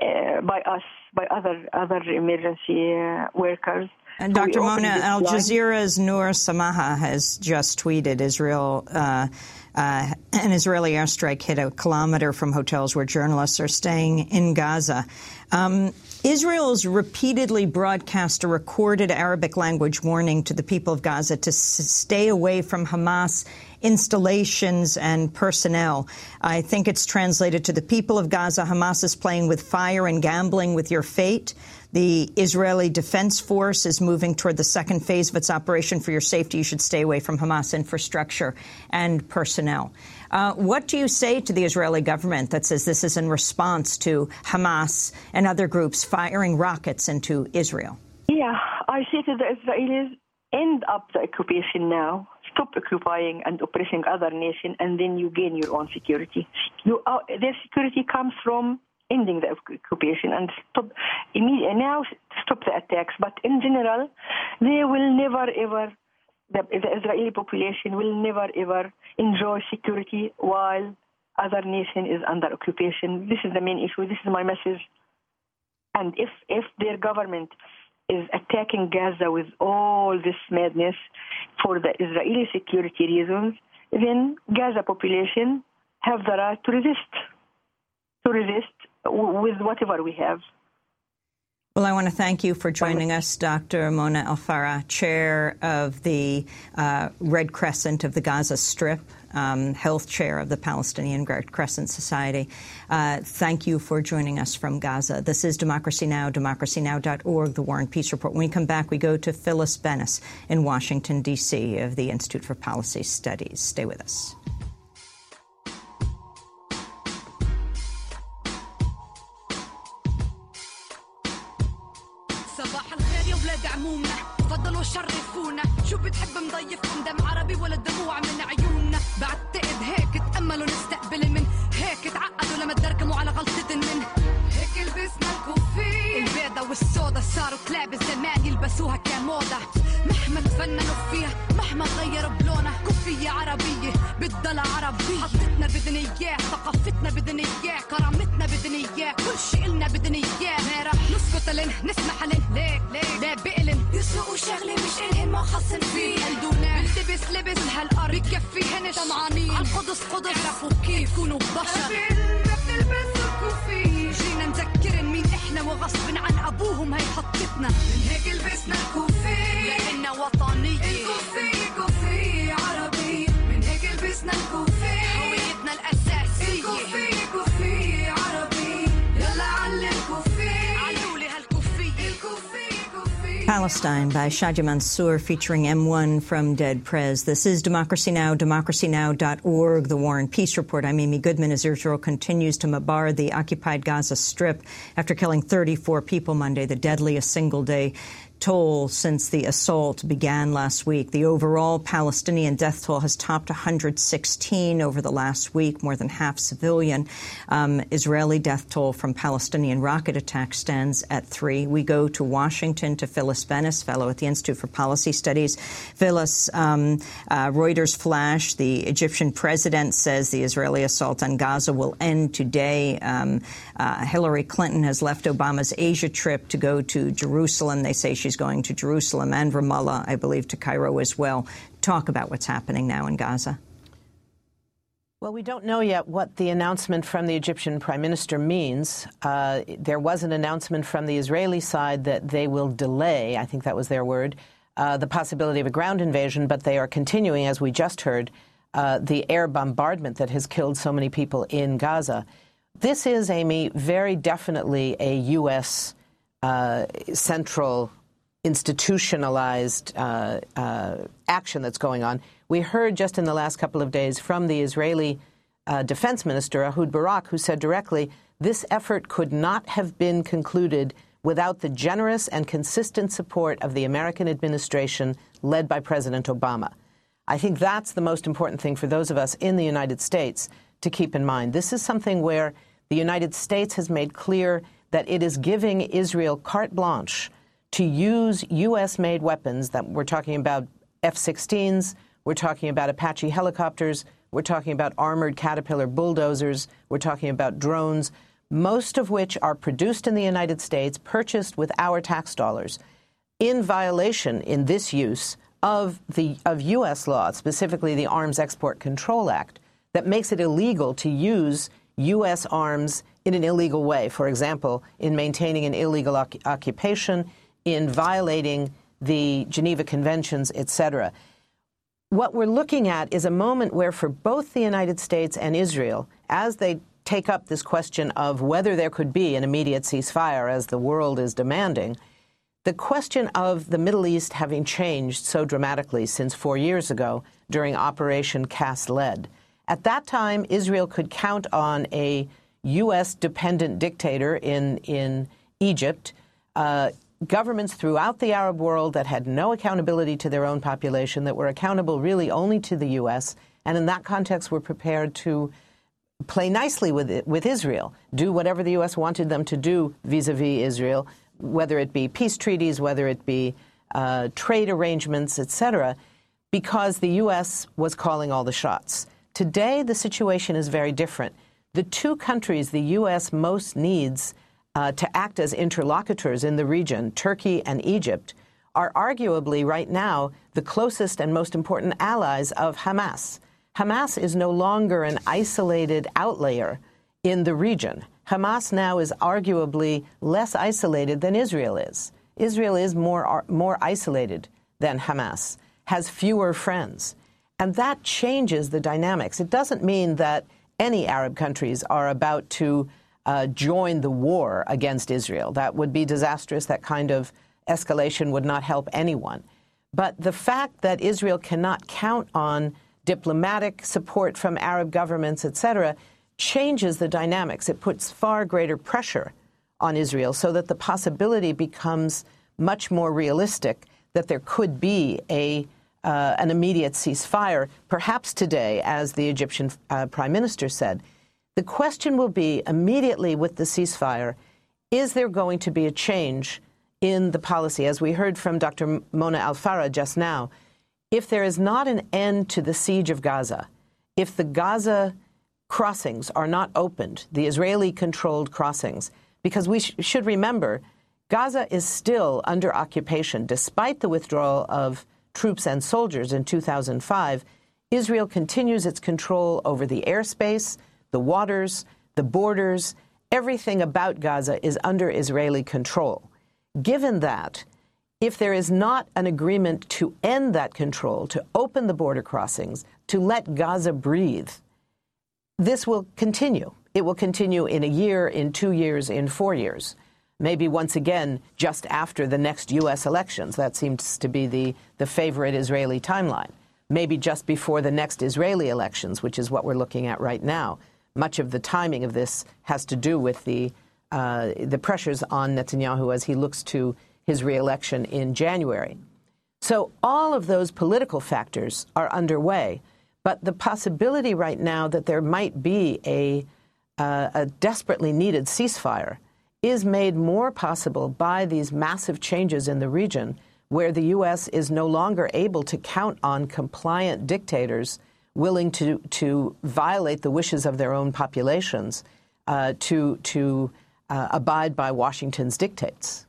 uh, by us, by other other emergency uh, workers. And So Dr. Mona, Al. Jazeera's Nour Samaha has just tweeted Israel. Uh, uh, an Israeli airstrike hit a kilometer from hotels where journalists are staying in Gaza. Um, Israel's repeatedly broadcast a recorded Arabic language warning to the people of Gaza to stay away from Hamas installations and personnel. I think it's translated to the people of Gaza Hamas is playing with fire and gambling with your fate. The Israeli Defense Force is moving toward the second phase of its operation for your safety. You should stay away from Hamas infrastructure and personnel. Uh, what do you say to the Israeli government that says this is in response to Hamas and other groups firing rockets into Israel? Yeah, I say to the Israelis, end up the occupation now. Stop occupying and oppressing other nations, and then you gain your own security. You, uh, their security comes from ending the occupation and stop immediately now stop the attacks. But in general, they will never ever the, the Israeli population will never ever enjoy security while other nation is under occupation. This is the main issue. This is my message. And if if their government is attacking Gaza with all this madness for the Israeli security reasons, then Gaza population have the right to resist, to resist with whatever we have. Well, I want to thank you for joining us, Dr. Mona El-Farra, chair of the uh, Red Crescent of the Gaza Strip, um, health chair of the Palestinian Red Crescent Society. Uh, thank you for joining us from Gaza. This is Democracy Now!, democracynow.org, the War and Peace Report. When we come back, we go to Phyllis Bennis in Washington, D.C., of the Institute for Policy Studies. Stay with us. By mm-hmm. Shadia Mansour featuring M1 from Dead Prez. This is Democracy Now!, democracynow.org, the War and Peace Report. I'm Amy Goodman as Israel continues to mabar the occupied Gaza Strip after killing 34 people Monday, the deadliest single day toll since the assault began last week. The overall Palestinian death toll has topped 116 over the last week, more than half civilian. Um, Israeli death toll from Palestinian rocket attacks stands at three. We go to Washington to Phyllis Bennis, fellow at the Institute for Policy Studies. Phyllis, um, uh, Reuters flash, the Egyptian president says the Israeli assault on Gaza will end today. Um, uh, Hillary Clinton has left Obama's Asia trip to go to Jerusalem. They say she's going to Jerusalem and Ramallah, I believe, to Cairo as well. Talk about what's happening now in Gaza. Well, we don't know yet what the announcement from the Egyptian prime minister means. Uh, there was an announcement from the Israeli side that they will delay, I think that was their word, uh, the possibility of a ground invasion, but they are continuing, as we just heard, uh, the air bombardment that has killed so many people in Gaza. This is, Amy, very definitely a U.S. Uh, central institutionalized uh, uh, action that's going on. We heard just in the last couple of days from the Israeli uh, defense minister, Ehud Barak, who said directly, this effort could not have been concluded without the generous and consistent support of the American administration led by President Obama. I think that's the most important thing for those of us in the United States to keep in mind. This is something where the United States has made clear that it is giving Israel carte blanche to use U.S. made weapons that we're talking about F 16s, we're talking about Apache helicopters, we're talking about armored Caterpillar bulldozers, we're talking about drones, most of which are produced in the United States, purchased with our tax dollars, in violation in this use of the of U.S. law, specifically the Arms Export Control Act, that makes it illegal to use U.S. arms in an illegal way. For example, in maintaining an illegal occupation, in violating the Geneva Conventions, etc. What we're looking at is a moment where, for both the United States and Israel, as they take up this question of whether there could be an immediate ceasefire, as the world is demanding, the question of the Middle East having changed so dramatically since four years ago during Operation Cast Lead. At that time, Israel could count on a U.S. dependent dictator in, in Egypt. Uh, governments throughout the Arab world that had no accountability to their own population, that were accountable really only to the U.S., and in that context were prepared to play nicely with it, with Israel, do whatever the U.S. wanted them to do vis-a-vis Israel, whether it be peace treaties, whether it be uh, trade arrangements, etc., because the U.S. was calling all the shots. Today, the situation is very different. The two countries the U.S. most needs uh, to act as interlocutors in the region, Turkey and Egypt, are arguably right now the closest and most important allies of Hamas. Hamas is no longer an isolated outlier in the region. Hamas now is arguably less isolated than Israel is. Israel is more, more isolated than Hamas, has fewer friends. And that changes the dynamics. It doesn't mean that any Arab countries are about to uh, join the war against Israel. That would be disastrous. That kind of escalation would not help anyone. But the fact that Israel cannot count on diplomatic support from Arab governments, etc., changes the dynamics. It puts far greater pressure on Israel so that the possibility becomes much more realistic that there could be a uh, an immediate ceasefire, perhaps today, as the Egyptian uh, prime minister said. The question will be immediately with the ceasefire is there going to be a change in the policy? As we heard from Dr. Mona Al just now, if there is not an end to the siege of Gaza, if the Gaza crossings are not opened, the Israeli controlled crossings, because we sh should remember Gaza is still under occupation. Despite the withdrawal of troops and soldiers in 2005, Israel continues its control over the airspace, the waters, the borders, everything about Gaza is under Israeli control. Given that, if there is not an agreement to end that control, to open the border crossings, to let Gaza breathe, this will continue. It will continue in a year, in two years, in four years. Maybe once again, just after the next U.S. elections. That seems to be the, the favorite Israeli timeline. Maybe just before the next Israeli elections, which is what we're looking at right now much of the timing of this has to do with the uh, the pressures on Netanyahu as he looks to his reelection in January. So all of those political factors are underway. But the possibility right now that there might be a, uh, a desperately needed ceasefire is made more possible by these massive changes in the region where the U.S. is no longer able to count on compliant dictators willing to, to violate the wishes of their own populations uh, to, to uh, abide by Washington's dictates.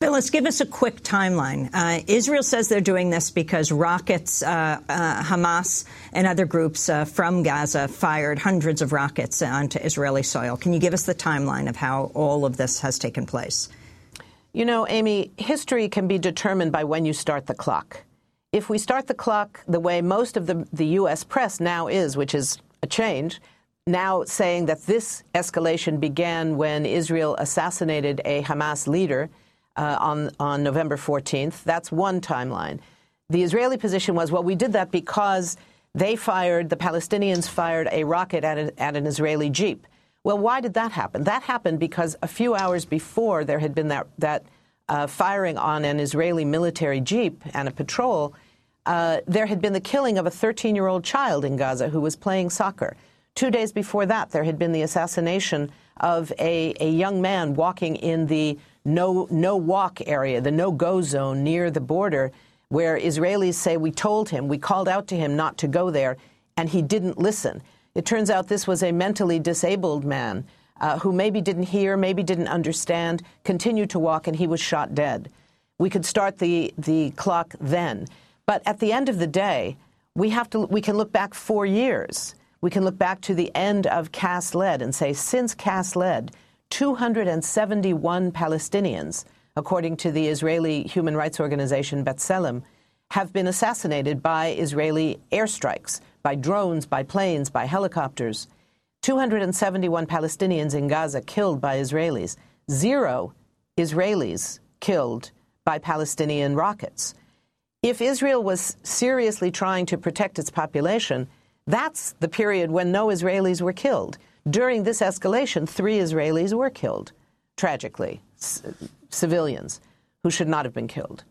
Phyllis, give us a quick timeline. Uh, Israel says they're doing this because rockets, uh, uh, Hamas and other groups uh, from Gaza fired hundreds of rockets onto Israeli soil. Can you give us the timeline of how all of this has taken place? You know, Amy, history can be determined by when you start the clock. If we start the clock the way most of the, the U.S. press now is, which is a change, now saying that this escalation began when Israel assassinated a Hamas leader uh, on, on November 14th. That's one timeline. The Israeli position was, well, we did that because they fired, the Palestinians fired a rocket at, a, at an Israeli jeep. Well, why did that happen? That happened because a few hours before there had been that, that uh, firing on an Israeli military jeep and a patrol, uh, there had been the killing of a 13 year old child in Gaza who was playing soccer. Two days before that, there had been the assassination of a, a young man walking in the no, no walk area, the no go zone near the border, where Israelis say we told him, we called out to him not to go there, and he didn't listen. It turns out this was a mentally disabled man uh, who maybe didn't hear, maybe didn't understand, continued to walk, and he was shot dead. We could start the, the clock then. But at the end of the day, we, have to, we can look back four years. We can look back to the end of Cast Lead and say, since Cast Lead, 271 Palestinians, according to the Israeli human rights organization B'Tselem, have been assassinated by Israeli airstrikes, by drones, by planes, by helicopters. 271 Palestinians in Gaza killed by Israelis. Zero Israelis killed by Palestinian rockets. If Israel was seriously trying to protect its population, that's the period when no Israelis were killed. During this escalation, three Israelis were killed, tragically, civilians who should not have been killed.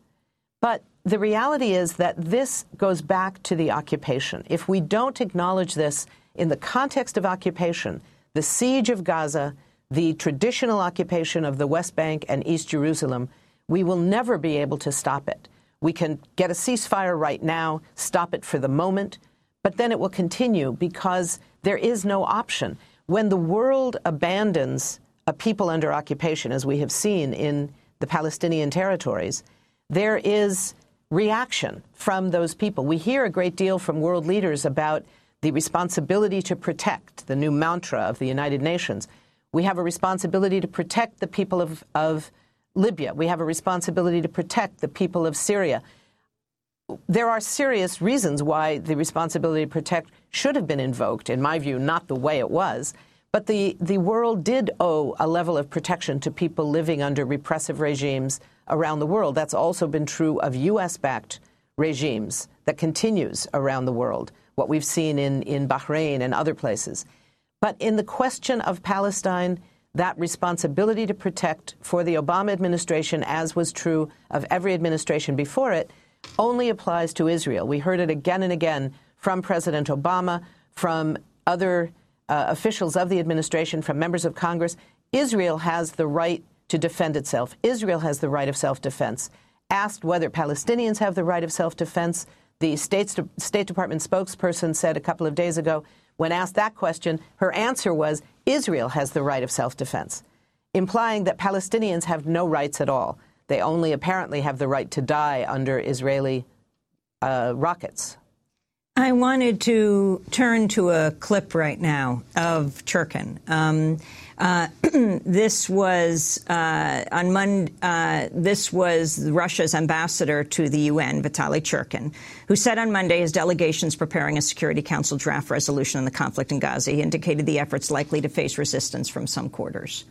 But the reality is that this goes back to the occupation. If we don't acknowledge this in the context of occupation, the siege of Gaza, the traditional occupation of the West Bank and East Jerusalem, we will never be able to stop it. We can get a ceasefire right now, stop it for the moment, but then it will continue because there is no option. When the world abandons a people under occupation, as we have seen in the Palestinian territories, there is reaction from those people. We hear a great deal from world leaders about the responsibility to protect, the new mantra of the United Nations. We have a responsibility to protect the people of, of Libya. We have a responsibility to protect the people of Syria. There are serious reasons why the responsibility to protect should have been invoked, in my view, not the way it was. But the, the world did owe a level of protection to people living under repressive regimes around the world. That's also been true of U.S. backed regimes that continues around the world, what we've seen in, in Bahrain and other places. But in the question of Palestine, that responsibility to protect for the Obama administration, as was true of every administration before it, only applies to Israel. We heard it again and again from President Obama, from other uh, officials of the administration, from members of Congress. Israel has the right to defend itself. Israel has the right of self defense. Asked whether Palestinians have the right of self defense, the State, State Department spokesperson said a couple of days ago, when asked that question, her answer was Israel has the right of self defense, implying that Palestinians have no rights at all. They only apparently have the right to die under Israeli uh, rockets. I wanted to turn to a clip right now of Churkin. Um, uh, [clears throat] this was uh, on Monday. Uh, this was Russia's ambassador to the UN, Vitaly Churkin, who said on Monday his delegation is preparing a Security Council draft resolution on the conflict in Gaza. He indicated the effort's likely to face resistance from some quarters.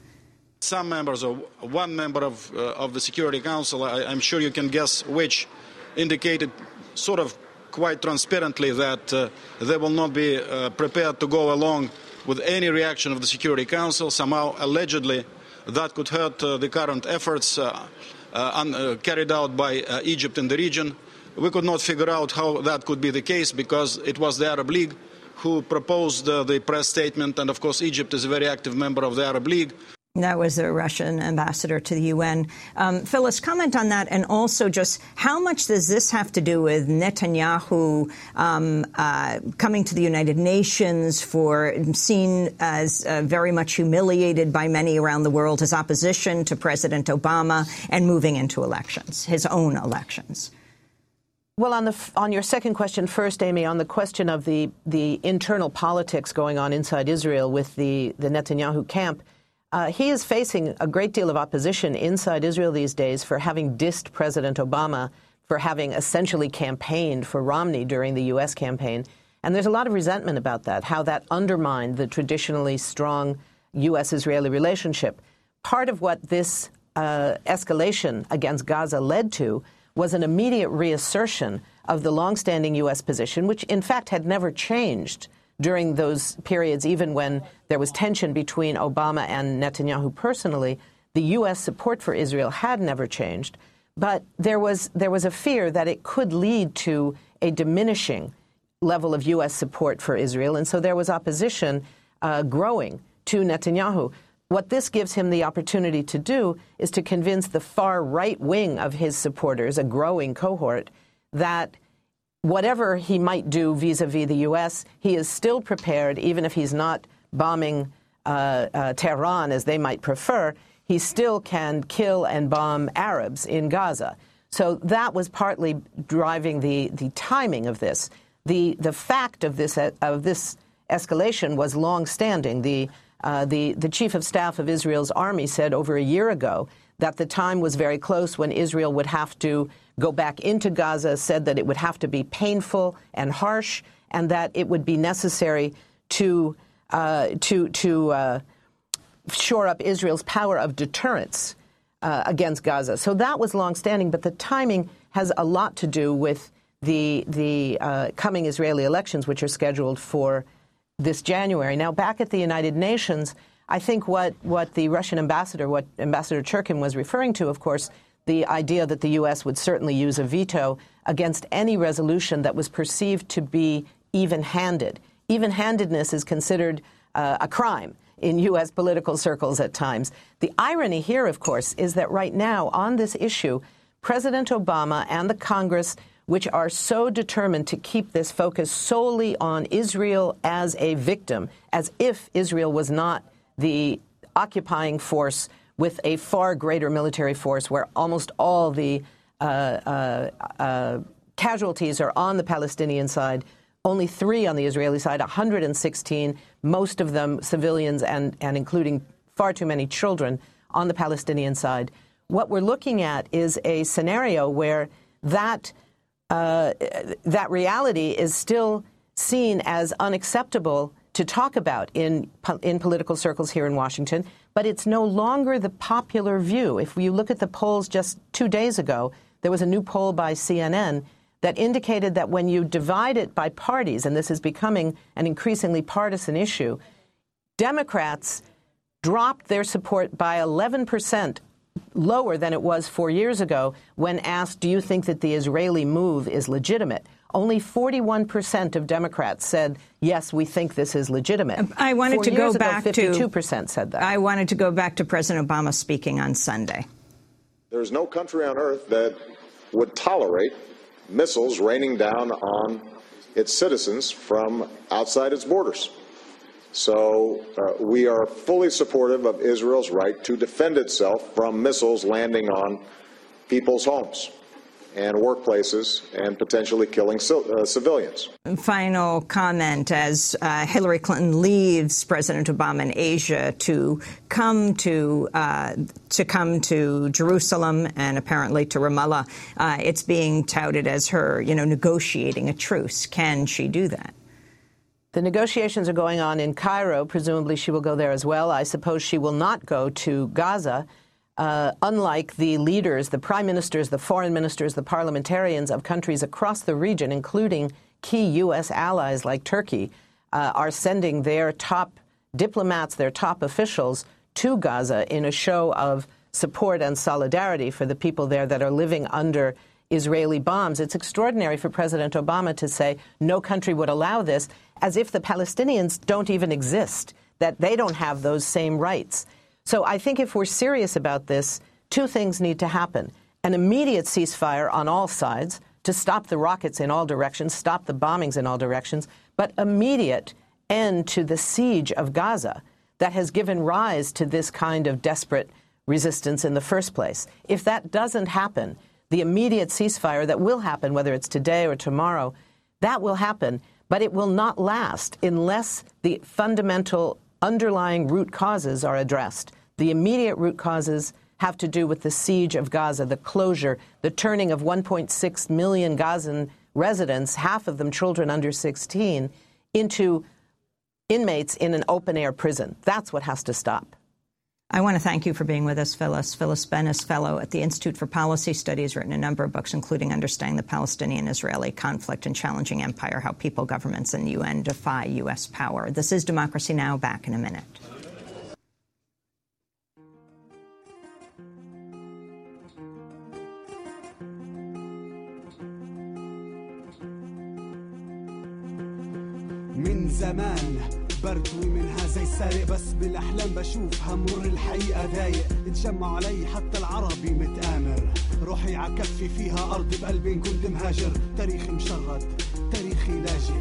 Some members, or one member of uh, of the Security Council, I, I'm sure you can guess which, indicated sort of quite transparently that uh, they will not be uh, prepared to go along with any reaction of the Security Council. Somehow, allegedly, that could hurt uh, the current efforts. Uh, uh, uh, carried out by uh, Egypt in the region. We could not figure out how that could be the case because it was the Arab League who proposed uh, the press statement, and of course, Egypt is a very active member of the Arab League. That was the Russian ambassador to the UN. Um, Phyllis, comment on that, and also just how much does this have to do with Netanyahu um, uh, coming to the United Nations for seen as uh, very much humiliated by many around the world, his opposition to President Obama, and moving into elections, his own elections? Well, on the on your second question first, Amy, on the question of the the internal politics going on inside Israel with the the Netanyahu camp. Uh, he is facing a great deal of opposition inside Israel these days for having dissed President Obama, for having essentially campaigned for Romney during the U.S. campaign. And there's a lot of resentment about that, how that undermined the traditionally strong U.S. Israeli relationship. Part of what this uh, escalation against Gaza led to was an immediate reassertion of the longstanding U.S. position, which in fact had never changed during those periods, even when there was tension between Obama and Netanyahu personally, the U.S. support for Israel had never changed. But there was, there was a fear that it could lead to a diminishing level of U.S. support for Israel. And so there was opposition uh, growing to Netanyahu. What this gives him the opportunity to do is to convince the far right wing of his supporters, a growing cohort, that whatever he might do vis-a-vis the U.S., he is still prepared, even if he's not bombing uh, uh, Tehran as they might prefer, he still can kill and bomb Arabs in Gaza. So that was partly driving the, the timing of this. The, the fact of this, of this escalation was long-standing. The, uh, the, the chief of staff of Israel's army said over a year ago that the time was very close when Israel would have to go back into Gaza, said that it would have to be painful and harsh, and that it would be necessary to uh, to to uh, shore up Israel's power of deterrence uh, against Gaza. So that was longstanding, but the timing has a lot to do with the the uh, coming Israeli elections, which are scheduled for this January. Now, back at the United Nations. I think what, what the Russian ambassador, what Ambassador Churkin was referring to, of course, the idea that the U.S. would certainly use a veto against any resolution that was perceived to be even handed. Even handedness is considered uh, a crime in U.S. political circles at times. The irony here, of course, is that right now on this issue, President Obama and the Congress, which are so determined to keep this focus solely on Israel as a victim, as if Israel was not the occupying force with a far greater military force where almost all the uh, uh, uh, casualties are on the Palestinian side, only three on the Israeli side, 116, most of them civilians and, and including far too many children on the Palestinian side. What we're looking at is a scenario where that, uh, that reality is still seen as unacceptable to talk about in, in political circles here in Washington, but it's no longer the popular view. If you look at the polls just two days ago, there was a new poll by CNN that indicated that when you divide it by parties, and this is becoming an increasingly partisan issue, Democrats dropped their support by 11 percent lower than it was four years ago when asked, do you think that the Israeli move is legitimate? Only 41% of Democrats said, yes, we think this is legitimate. I wanted Four to go ago, back 52% said that. I wanted to go back to President Obama speaking on Sunday. There's no country on earth that would tolerate missiles raining down on its citizens from outside its borders. So uh, we are fully supportive of Israel's right to defend itself from missiles landing on people's homes and workplaces and potentially killing uh, civilians. Final comment as uh, Hillary Clinton leaves President Obama in Asia to come to uh, to come to Jerusalem and apparently to Ramallah. Uh, it's being touted as her, you know, negotiating a truce. Can she do that? The negotiations are going on in Cairo. Presumably, she will go there as well. I suppose she will not go to Gaza uh, unlike the leaders, the prime ministers, the foreign ministers, the parliamentarians of countries across the region, including key U.S. allies like Turkey, uh, are sending their top diplomats, their top officials to Gaza in a show of support and solidarity for the people there that are living under Israeli bombs. It's extraordinary for President Obama to say no country would allow this, as if the Palestinians don't even exist, that they don't have those same rights. So I think if we're serious about this, two things need to happen an immediate ceasefire on all sides to stop the rockets in all directions, stop the bombings in all directions, but immediate end to the siege of Gaza that has given rise to this kind of desperate resistance in the first place. If that doesn't happen, the immediate ceasefire that will happen, whether it's today or tomorrow, that will happen, but it will not last unless the fundamental underlying root causes are addressed. The immediate root causes have to do with the siege of Gaza, the closure, the turning of 1.6 million Gazan residents, half of them children under 16, into inmates in an open air prison. That's what has to stop. I want to thank you for being with us, Phyllis. Phyllis Bennis is fellow at the Institute for Policy Studies, written a number of books, including Understanding the Palestinian-Israeli Conflict and Challenging Empire, How People, Governments, and the UN Defy U.S. Power. This is Democracy Now! Back in a minute. من زمان بردوي منها زي السارق بس بالأحلام بشوفها مر الحقيقة ضايق. اتجمعوا علي حتى العربي متآمر. روحي عكفي فيها أرض بقلبي كنت مهاجر. تاريخي مشرد تاريخي لاجئ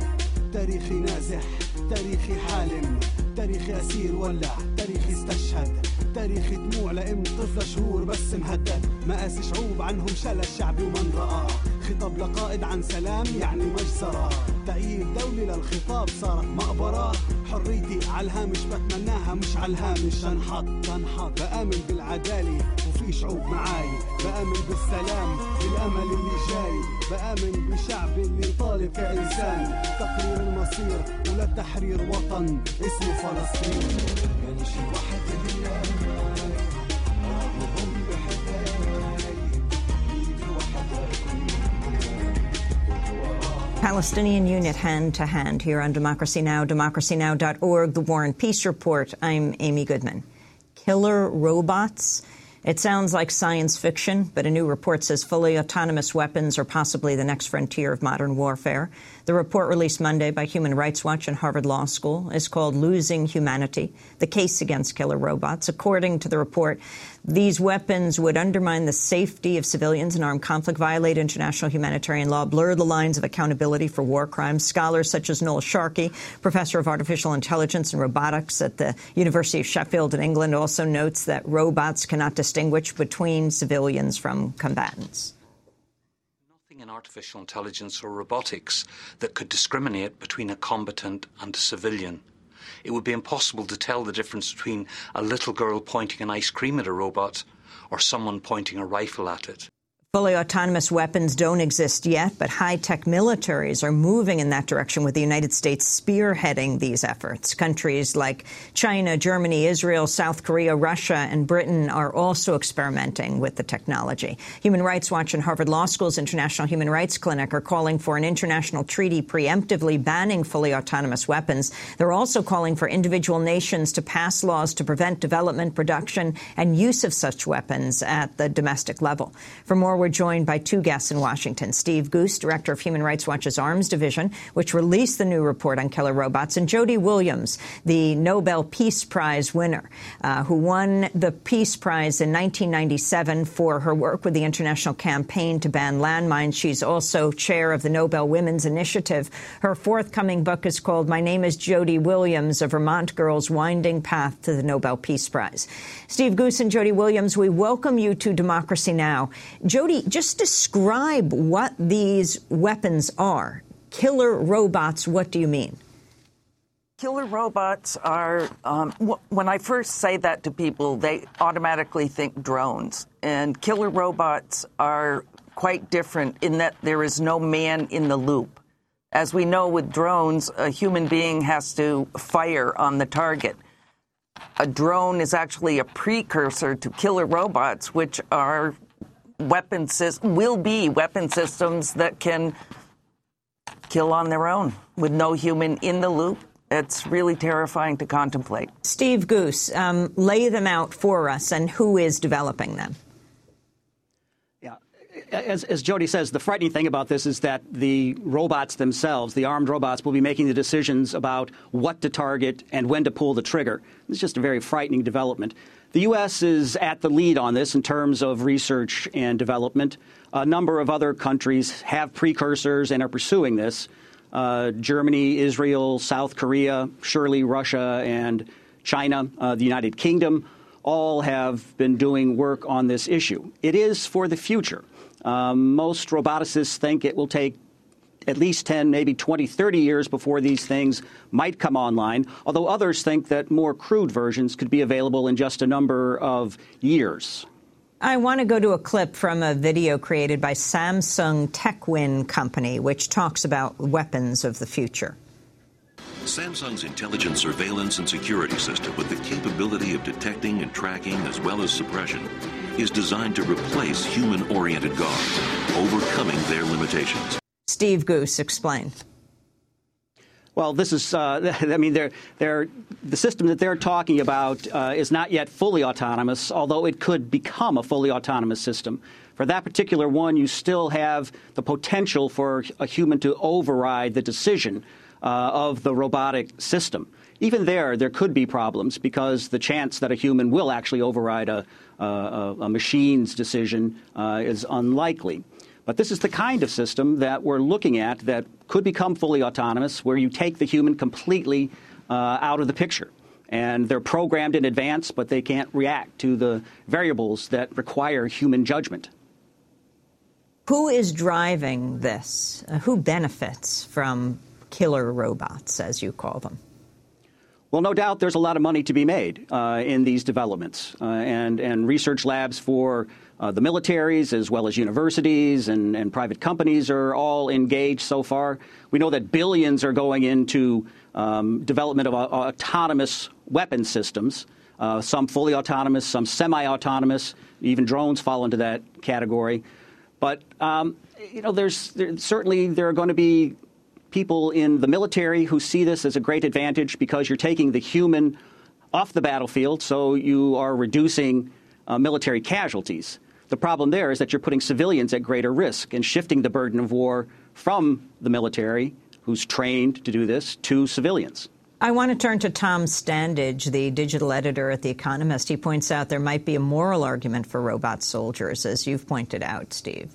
تاريخي نازح تاريخي حالم. تاريخي أسير ولع تاريخي استشهد. تاريخي دموع لأم طفله شهور بس مهدد. مقاس شعوب عنهم شلل شعبي ومن رأى. خطاب لقائد عن سلام يعني مجزرة. تأييد دولي للخطاب صارت مقبرة. حريتي على الهامش بتمناها مش على الهامش. انحط انحط بآمن بالعدالة وفي شعوب معاي. بآمن بالسلام بالأمل اللي جاي. بآمن بشعبي اللي طالب كإنسان. تقرير المصير وللتحرير وطن اسمه فلسطين. يعني شي Palestinian unit hand to hand here on Democracy Now!, democracynow.org, The War and Peace Report. I'm Amy Goodman. Killer robots? It sounds like science fiction, but a new report says fully autonomous weapons are possibly the next frontier of modern warfare. The report released Monday by Human Rights Watch and Harvard Law School is called Losing Humanity, the case against killer robots. According to the report, these weapons would undermine the safety of civilians in armed conflict, violate international humanitarian law, blur the lines of accountability for war crimes. Scholars such as Noel Sharkey, professor of artificial intelligence and robotics at the University of Sheffield in England, also notes that robots cannot distinguish between civilians from combatants artificial intelligence or robotics that could discriminate between a combatant and a civilian. It would be impossible to tell the difference between a little girl pointing an ice cream at a robot or someone pointing a rifle at it. Fully autonomous weapons don't exist yet, but high-tech militaries are moving in that direction with the United States spearheading these efforts. Countries like China, Germany, Israel, South Korea, Russia, and Britain are also experimenting with the technology. Human Rights Watch and Harvard Law School's International Human Rights Clinic are calling for an international treaty preemptively banning fully autonomous weapons. They're also calling for individual nations to pass laws to prevent development, production, and use of such weapons at the domestic level. For more we're joined by two guests in Washington. Steve Goose, director of Human Rights Watch's Arms Division, which released the new report on killer robots, and Jody Williams, the Nobel Peace Prize winner, uh, who won the Peace Prize in 1997 for her work with the International Campaign to Ban Landmines. She's also chair of the Nobel Women's Initiative. Her forthcoming book is called My Name is Jody Williams, A Vermont Girl's Winding Path to the Nobel Peace Prize. Steve Goose and Jody Williams, we welcome you to Democracy Now! Jody, just describe what these weapons are. Killer robots, what do you mean? Killer robots are, um, when I first say that to people, they automatically think drones. And killer robots are quite different in that there is no man in the loop. As we know with drones, a human being has to fire on the target. A drone is actually a precursor to killer robots, which are weapon will be weapon systems that can kill on their own with no human in the loop It's really terrifying to contemplate. Steve Goose, um, lay them out for us, and who is developing them? as, as Jody says, the frightening thing about this is that the robots themselves, the armed robots, will be making the decisions about what to target and when to pull the trigger. It's just a very frightening development. The U.S. is at the lead on this in terms of research and development. A number of other countries have precursors and are pursuing this. Uh, Germany, Israel, South Korea, surely Russia and China, uh, the United Kingdom, all have been doing work on this issue. It is for the future. Um, most roboticists think it will take at least 10, maybe 20, 30 years before these things might come online, although others think that more crude versions could be available in just a number of years. I want to go to a clip from a video created by Samsung Techwin Company, which talks about weapons of the future. Samsung's intelligent surveillance and security system, with the capability of detecting and tracking as well as suppression, is designed to replace human oriented guards, overcoming their limitations. Steve Goose, explain. Well, this is, uh, [laughs] I mean, they're, they're, the system that they're talking about uh, is not yet fully autonomous, although it could become a fully autonomous system. For that particular one, you still have the potential for a human to override the decision uh, of the robotic system. Even there, there could be problems because the chance that a human will actually override a, a, a machine's decision uh, is unlikely. But this is the kind of system that we're looking at that could become fully autonomous, where you take the human completely uh, out of the picture. And they're programmed in advance, but they can't react to the variables that require human judgment. Who is driving this? Uh, who benefits from killer robots, as you call them? Well, no doubt there's a lot of money to be made uh, in these developments, uh, and, and research labs for uh, the militaries as well as universities and, and, private companies are all engaged so far. We know that billions are going into um, development of uh, autonomous weapon systems, uh, some fully autonomous, some semi-autonomous, even drones fall into that category. But um, you know, there's there, certainly there are going to be people in the military who see this as a great advantage because you're taking the human off the battlefield, so you are reducing uh, military casualties. The problem there is that you're putting civilians at greater risk and shifting the burden of war from the military, who's trained to do this, to civilians. I want to turn to Tom Standage, the digital editor at The Economist. He points out there might be a moral argument for robot soldiers, as you've pointed out, Steve.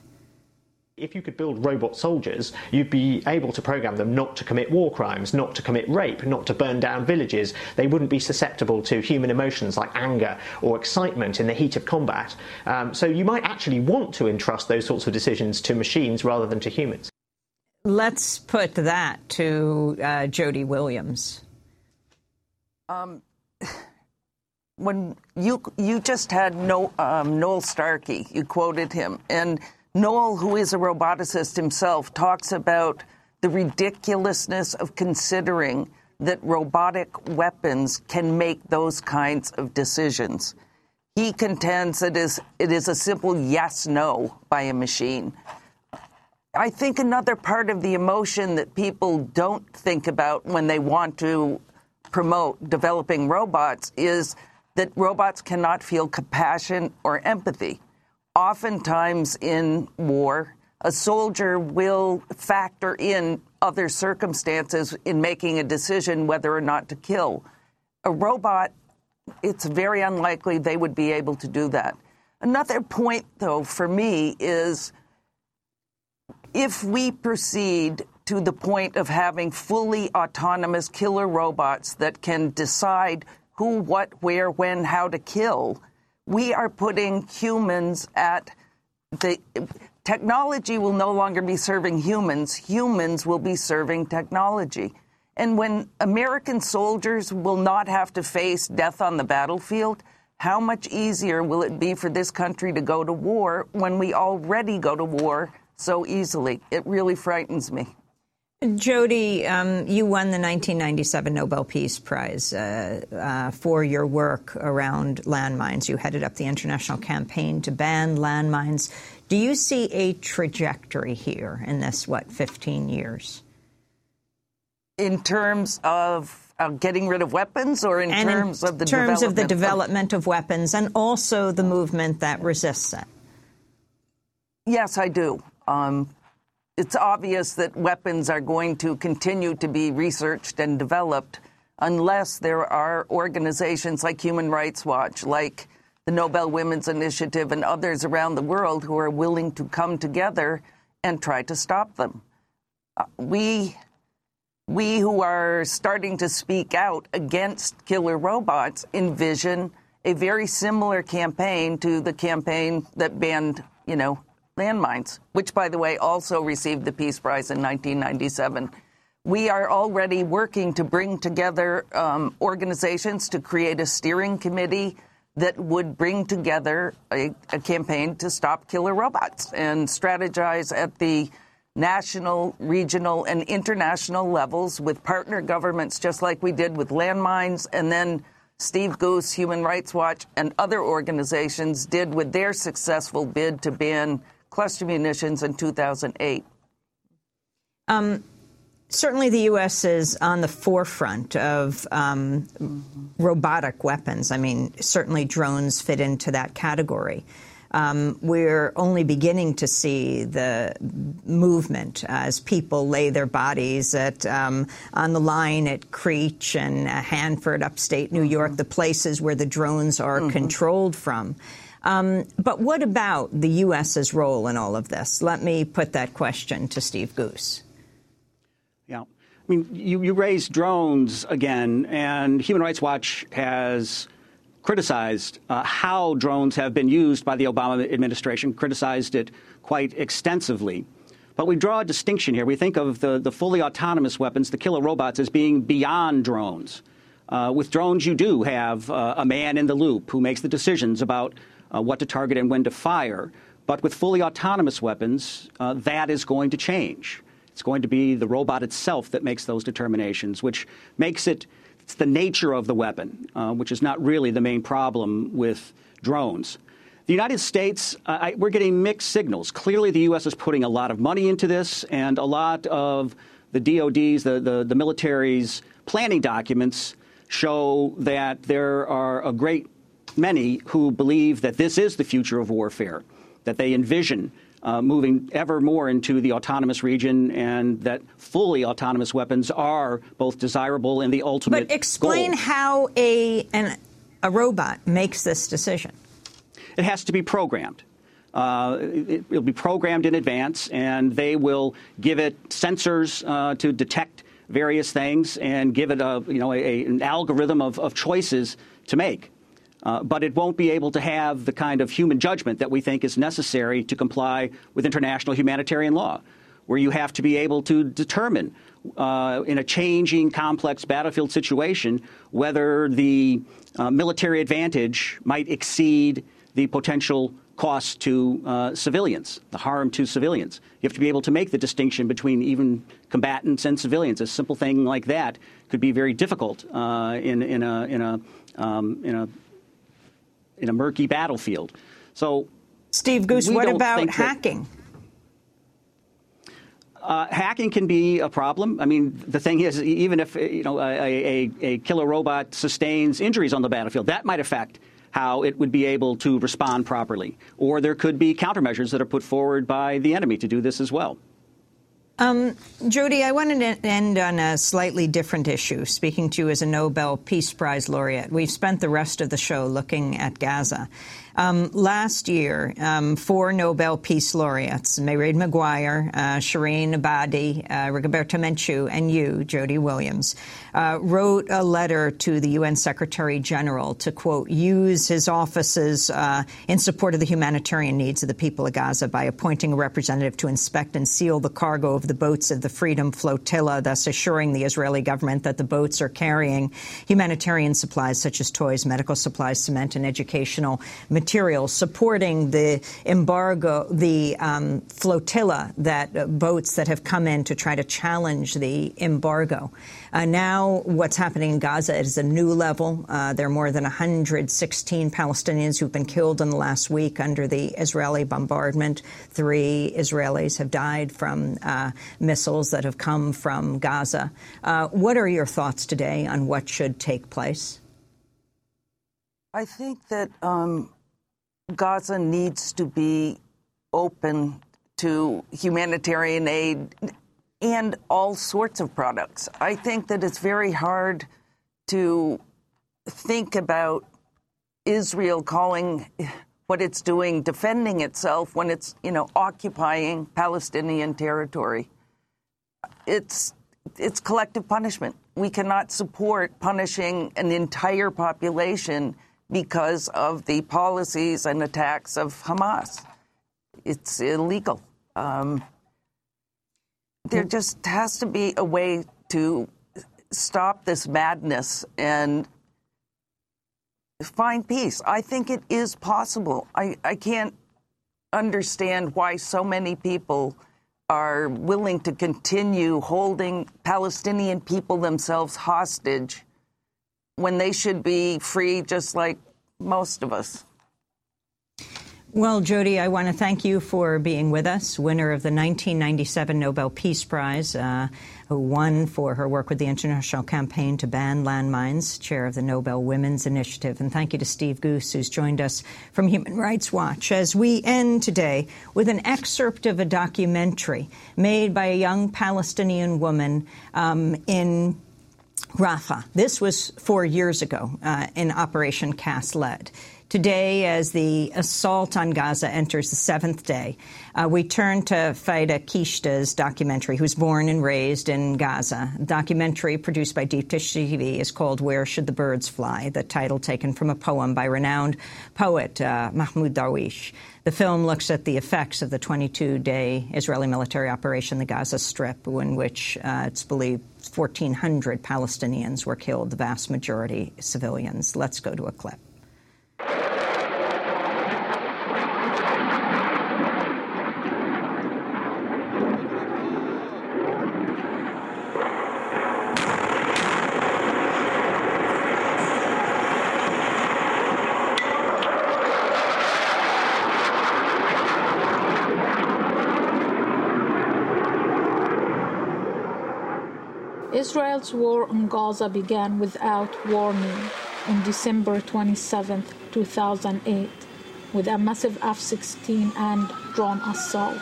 If you could build robot soldiers, you'd be able to program them not to commit war crimes, not to commit rape, not to burn down villages. They wouldn't be susceptible to human emotions like anger or excitement in the heat of combat. Um, so you might actually want to entrust those sorts of decisions to machines rather than to humans. Let's put that to uh, Jody Williams. Um, when you you just had no, um, Noel Sharkey, you quoted him, and Noel, who is a roboticist himself, talks about the ridiculousness of considering that robotic weapons can make those kinds of decisions. He contends that it is, it is a simple yes no by a machine. I think another part of the emotion that people don't think about when they want to promote developing robots is that robots cannot feel compassion or empathy oftentimes in war, a soldier will factor in other circumstances in making a decision whether or not to kill. A robot, it's very unlikely they would be able to do that. Another point, though, for me is if we proceed to the point of having fully autonomous killer robots that can decide who, what, where, when, how to kill, we are putting humans at the technology will no longer be serving humans, humans will be serving technology. And when American soldiers will not have to face death on the battlefield, how much easier will it be for this country to go to war when we already go to war so easily? It really frightens me. Jody, um, you won the 1997 Nobel Peace Prize uh, uh, for your work around landmines. You headed up the international campaign to ban landmines. Do you see a trajectory here in this, what, 15 years? In terms of uh, getting rid of weapons, or in and terms in of the terms development of the development of, of weapons, and also the movement that resists it? Yes, I do. Um, it's obvious that weapons are going to continue to be researched and developed unless there are organizations like Human Rights Watch, like the Nobel Women's Initiative, and others around the world who are willing to come together and try to stop them. Uh, we we who are starting to speak out against killer robots envision a very similar campaign to the campaign that banned, you know, landmines, which, by the way, also received the Peace Prize in 1997. We are already working to bring together um, organizations to create a steering committee that would bring together a, a campaign to stop killer robots and strategize at the national, regional, and international levels with partner governments, just like we did with landmines, and then Steve Goose, Human Rights Watch, and other organizations did with their successful bid to ban cluster munitions in 2008. Um, certainly, the U.S. is on the forefront of um, robotic weapons. I mean, certainly drones fit into that category. Um, we're only beginning to see the movement as people lay their bodies at, um, on the line at Creech and uh, Hancock, upstate New York, the places where the drones are mm -hmm. controlled from. Um, but what about the U.S.'s role in all of this? Let me put that question to Steve Goose. Yeah. I mean, you, you raised drones again, and Human Rights Watch has criticized uh, how drones have been used by the Obama administration, criticized it quite extensively. But we draw a distinction here. We think of the, the fully autonomous weapons, the killer robots, as being beyond drones. Uh, with drones, you do have uh, a man in the loop who makes the decisions about uh, what to target and when to fire. But with fully autonomous weapons, uh, that is going to change. It's going to be the robot itself that makes those determinations, which makes it it's the nature of the weapon, uh, which is not really the main problem with drones. The United States, uh, I, we're getting mixed signals. Clearly, the U.S. is putting a lot of money into this, and a lot of the DOD's, the, the, the military's planning documents show that there are a great many who believe that this is the future of warfare, that they envision uh, moving ever more into the autonomous region and that fully autonomous weapons are both desirable and the ultimate But explain goal. how a, an, a robot makes this decision. It has to be programmed. Uh, it, will be programmed in advance, and they will give it sensors uh, to detect various things and give it a, you know, a, an algorithm of, of choices to make. Uh, but it won't be able to have the kind of human judgment that we think is necessary to comply with international humanitarian law, where you have to be able to determine uh, in a changing, complex battlefield situation whether the uh, military advantage might exceed the potential cost to uh, civilians, the harm to civilians. You have to be able to make the distinction between even combatants and civilians. A simple thing like that could be very difficult uh, in, in, a, in, a, um, in a in a murky battlefield. So, Steve Goose, what about hacking? Uh, hacking can be a problem. I mean, the thing is, even if you know a, a, a, killer robot sustains injuries on the battlefield, that might affect how it would be able to respond properly. Or there could be countermeasures that are put forward by the enemy to do this as well. Um, Jody, I wanted to end on a slightly different issue, speaking to you as a Nobel Peace Prize laureate. We've spent the rest of the show looking at Gaza. Um, last year, um, four Nobel Peace laureates, Mairead Maguire, uh, Shirin Ebadi, uh, Rigoberta Menchu, and you, Jody Williams, uh, wrote a letter to the UN Secretary General to, quote, use his offices uh, in support of the humanitarian needs of the people of Gaza by appointing a representative to inspect and seal the cargo of the boats of the Freedom Flotilla, thus assuring the Israeli government that the boats are carrying humanitarian supplies such as toys, medical supplies, cement, and educational materials supporting the embargo, the um, flotilla that uh, boats that have come in to try to challenge the embargo. Uh, now, what's happening in Gaza is a new level. Uh, there are more than 116 Palestinians who've been killed in the last week under the Israeli bombardment. Three Israelis have died from uh, missiles that have come from Gaza. Uh, what are your thoughts today on what should take place? I think that um, Gaza needs to be open to humanitarian aid and all sorts of products. I think that it's very hard to think about Israel calling what it's doing defending itself when it's, you know, occupying Palestinian territory. It's it's collective punishment. We cannot support punishing an entire population because of the policies and attacks of Hamas. It's illegal. Um, there just has to be a way to stop this madness and find peace. I think it is possible. I, I can't understand why so many people are willing to continue holding Palestinian people themselves hostage when they should be free just like most of us. Well, Jody, I want to thank you for being with us, winner of the 1997 Nobel Peace Prize, uh, who won for her work with the International Campaign to Ban Landmines, chair of the Nobel Women's Initiative. And thank you to Steve Goose, who's joined us from Human Rights Watch, as we end today with an excerpt of a documentary made by a young Palestinian woman um, in Rafah. This was four years ago uh, in Operation Cast Lead. Today, as the assault on Gaza enters the seventh day, uh, we turn to Fida Qishta's documentary, who's born and raised in Gaza. The documentary produced by Deep Dish TV is called Where Should the Birds Fly, the title taken from a poem by renowned poet uh, Mahmoud Darwish. The film looks at the effects of the 22-day Israeli military operation, in the Gaza Strip, in which uh, it's believed 1,400 Palestinians were killed, the vast majority civilians. Let's go to a clip. Israel's war on Gaza began without warning on December 27, 2008, with a massive F 16 and drone assault.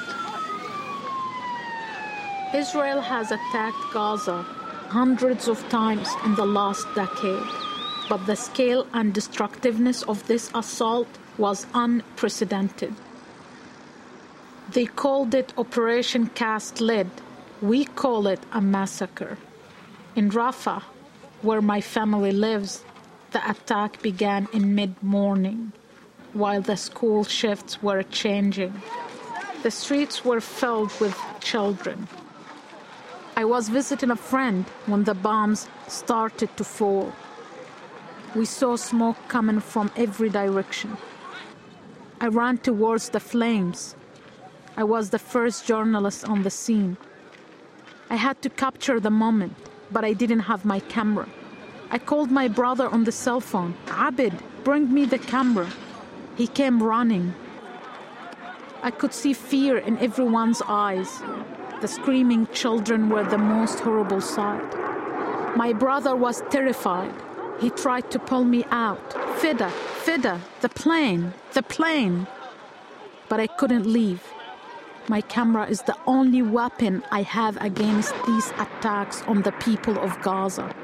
Israel has attacked Gaza hundreds of times in the last decade, but the scale and destructiveness of this assault was unprecedented. They called it Operation Cast Lead. We call it a massacre. In Rafah, where my family lives, the attack began in mid morning while the school shifts were changing. The streets were filled with children. I was visiting a friend when the bombs started to fall. We saw smoke coming from every direction. I ran towards the flames. I was the first journalist on the scene. I had to capture the moment but I didn't have my camera. I called my brother on the cell phone. Abid, bring me the camera. He came running. I could see fear in everyone's eyes. The screaming children were the most horrible sight. My brother was terrified. He tried to pull me out. Fida, Fida, the plane, the plane. But I couldn't leave. My camera is the only weapon I have against these attacks on the people of Gaza.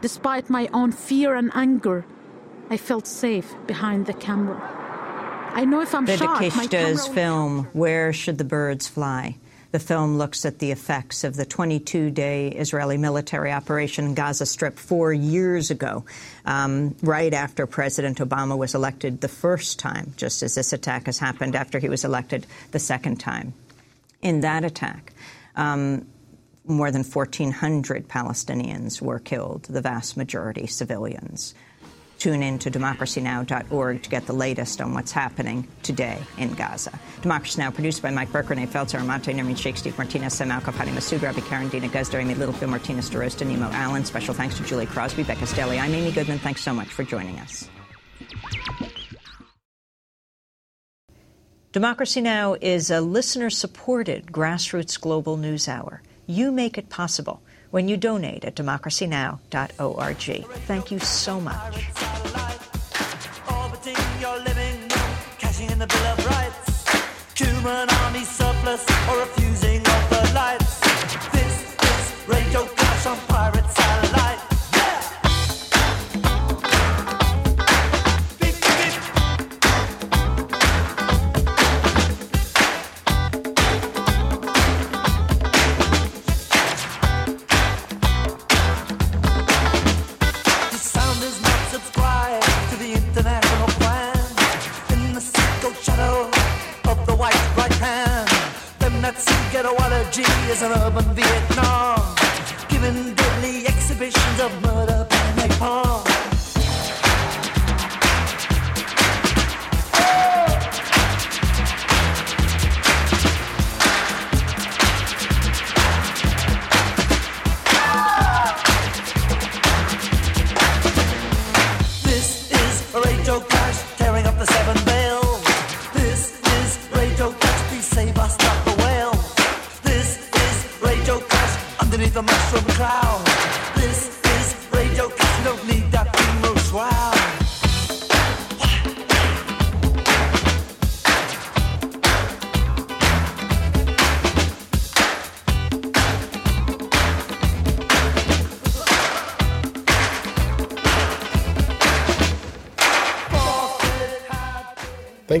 Despite my own fear and anger, I felt safe behind the camera. I know if I'm shot, my camera... film, Where Should the Birds Fly? The film looks at the effects of the 22-day Israeli military operation in Gaza Strip four years ago, um, right after President Obama was elected the first time, just as this attack has happened after he was elected the second time. In that attack, um, more than 1,400 Palestinians were killed, the vast majority civilians. Tune in to democracynow.org to get the latest on what's happening today in Gaza. Democracy Now! produced by Mike Burke, Renee Feltzer, Armante, Nermeen Shaikh, Steve Martinez, Sam Alcoff, Fadi Masood, Robby Karran, Deena Guzder, Amy Littlefield, Martinez DeRosta, Nemo Allen. Special thanks to Julie Crosby, Becca Stelly. I'm Amy Goodman. Thanks so much for joining us. Democracy Now! is a listener-supported grassroots global news hour. You make it possible when you donate at democracynow.org. Thank you so much. Human army surplus or refusing of the lights. This is Radio Clash on an urban Vietnam,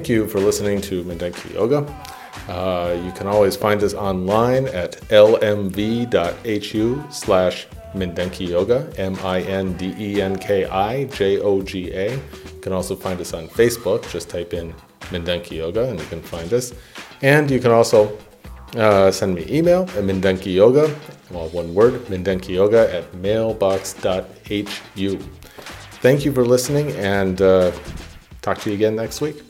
Thank you for listening to Mindenki Joga. Uh, you can always find us online at lmv.hu slash Mindenki Joga, M I N D E N K I J O G A. You can also find us on Facebook. Just type in Mindenki Joga and you can find us. And you can also uh, send me email at Mindenki Joga, well, one word, Mindenki Joga at mailbox.hu. Thank you for listening and uh, talk to you again next week.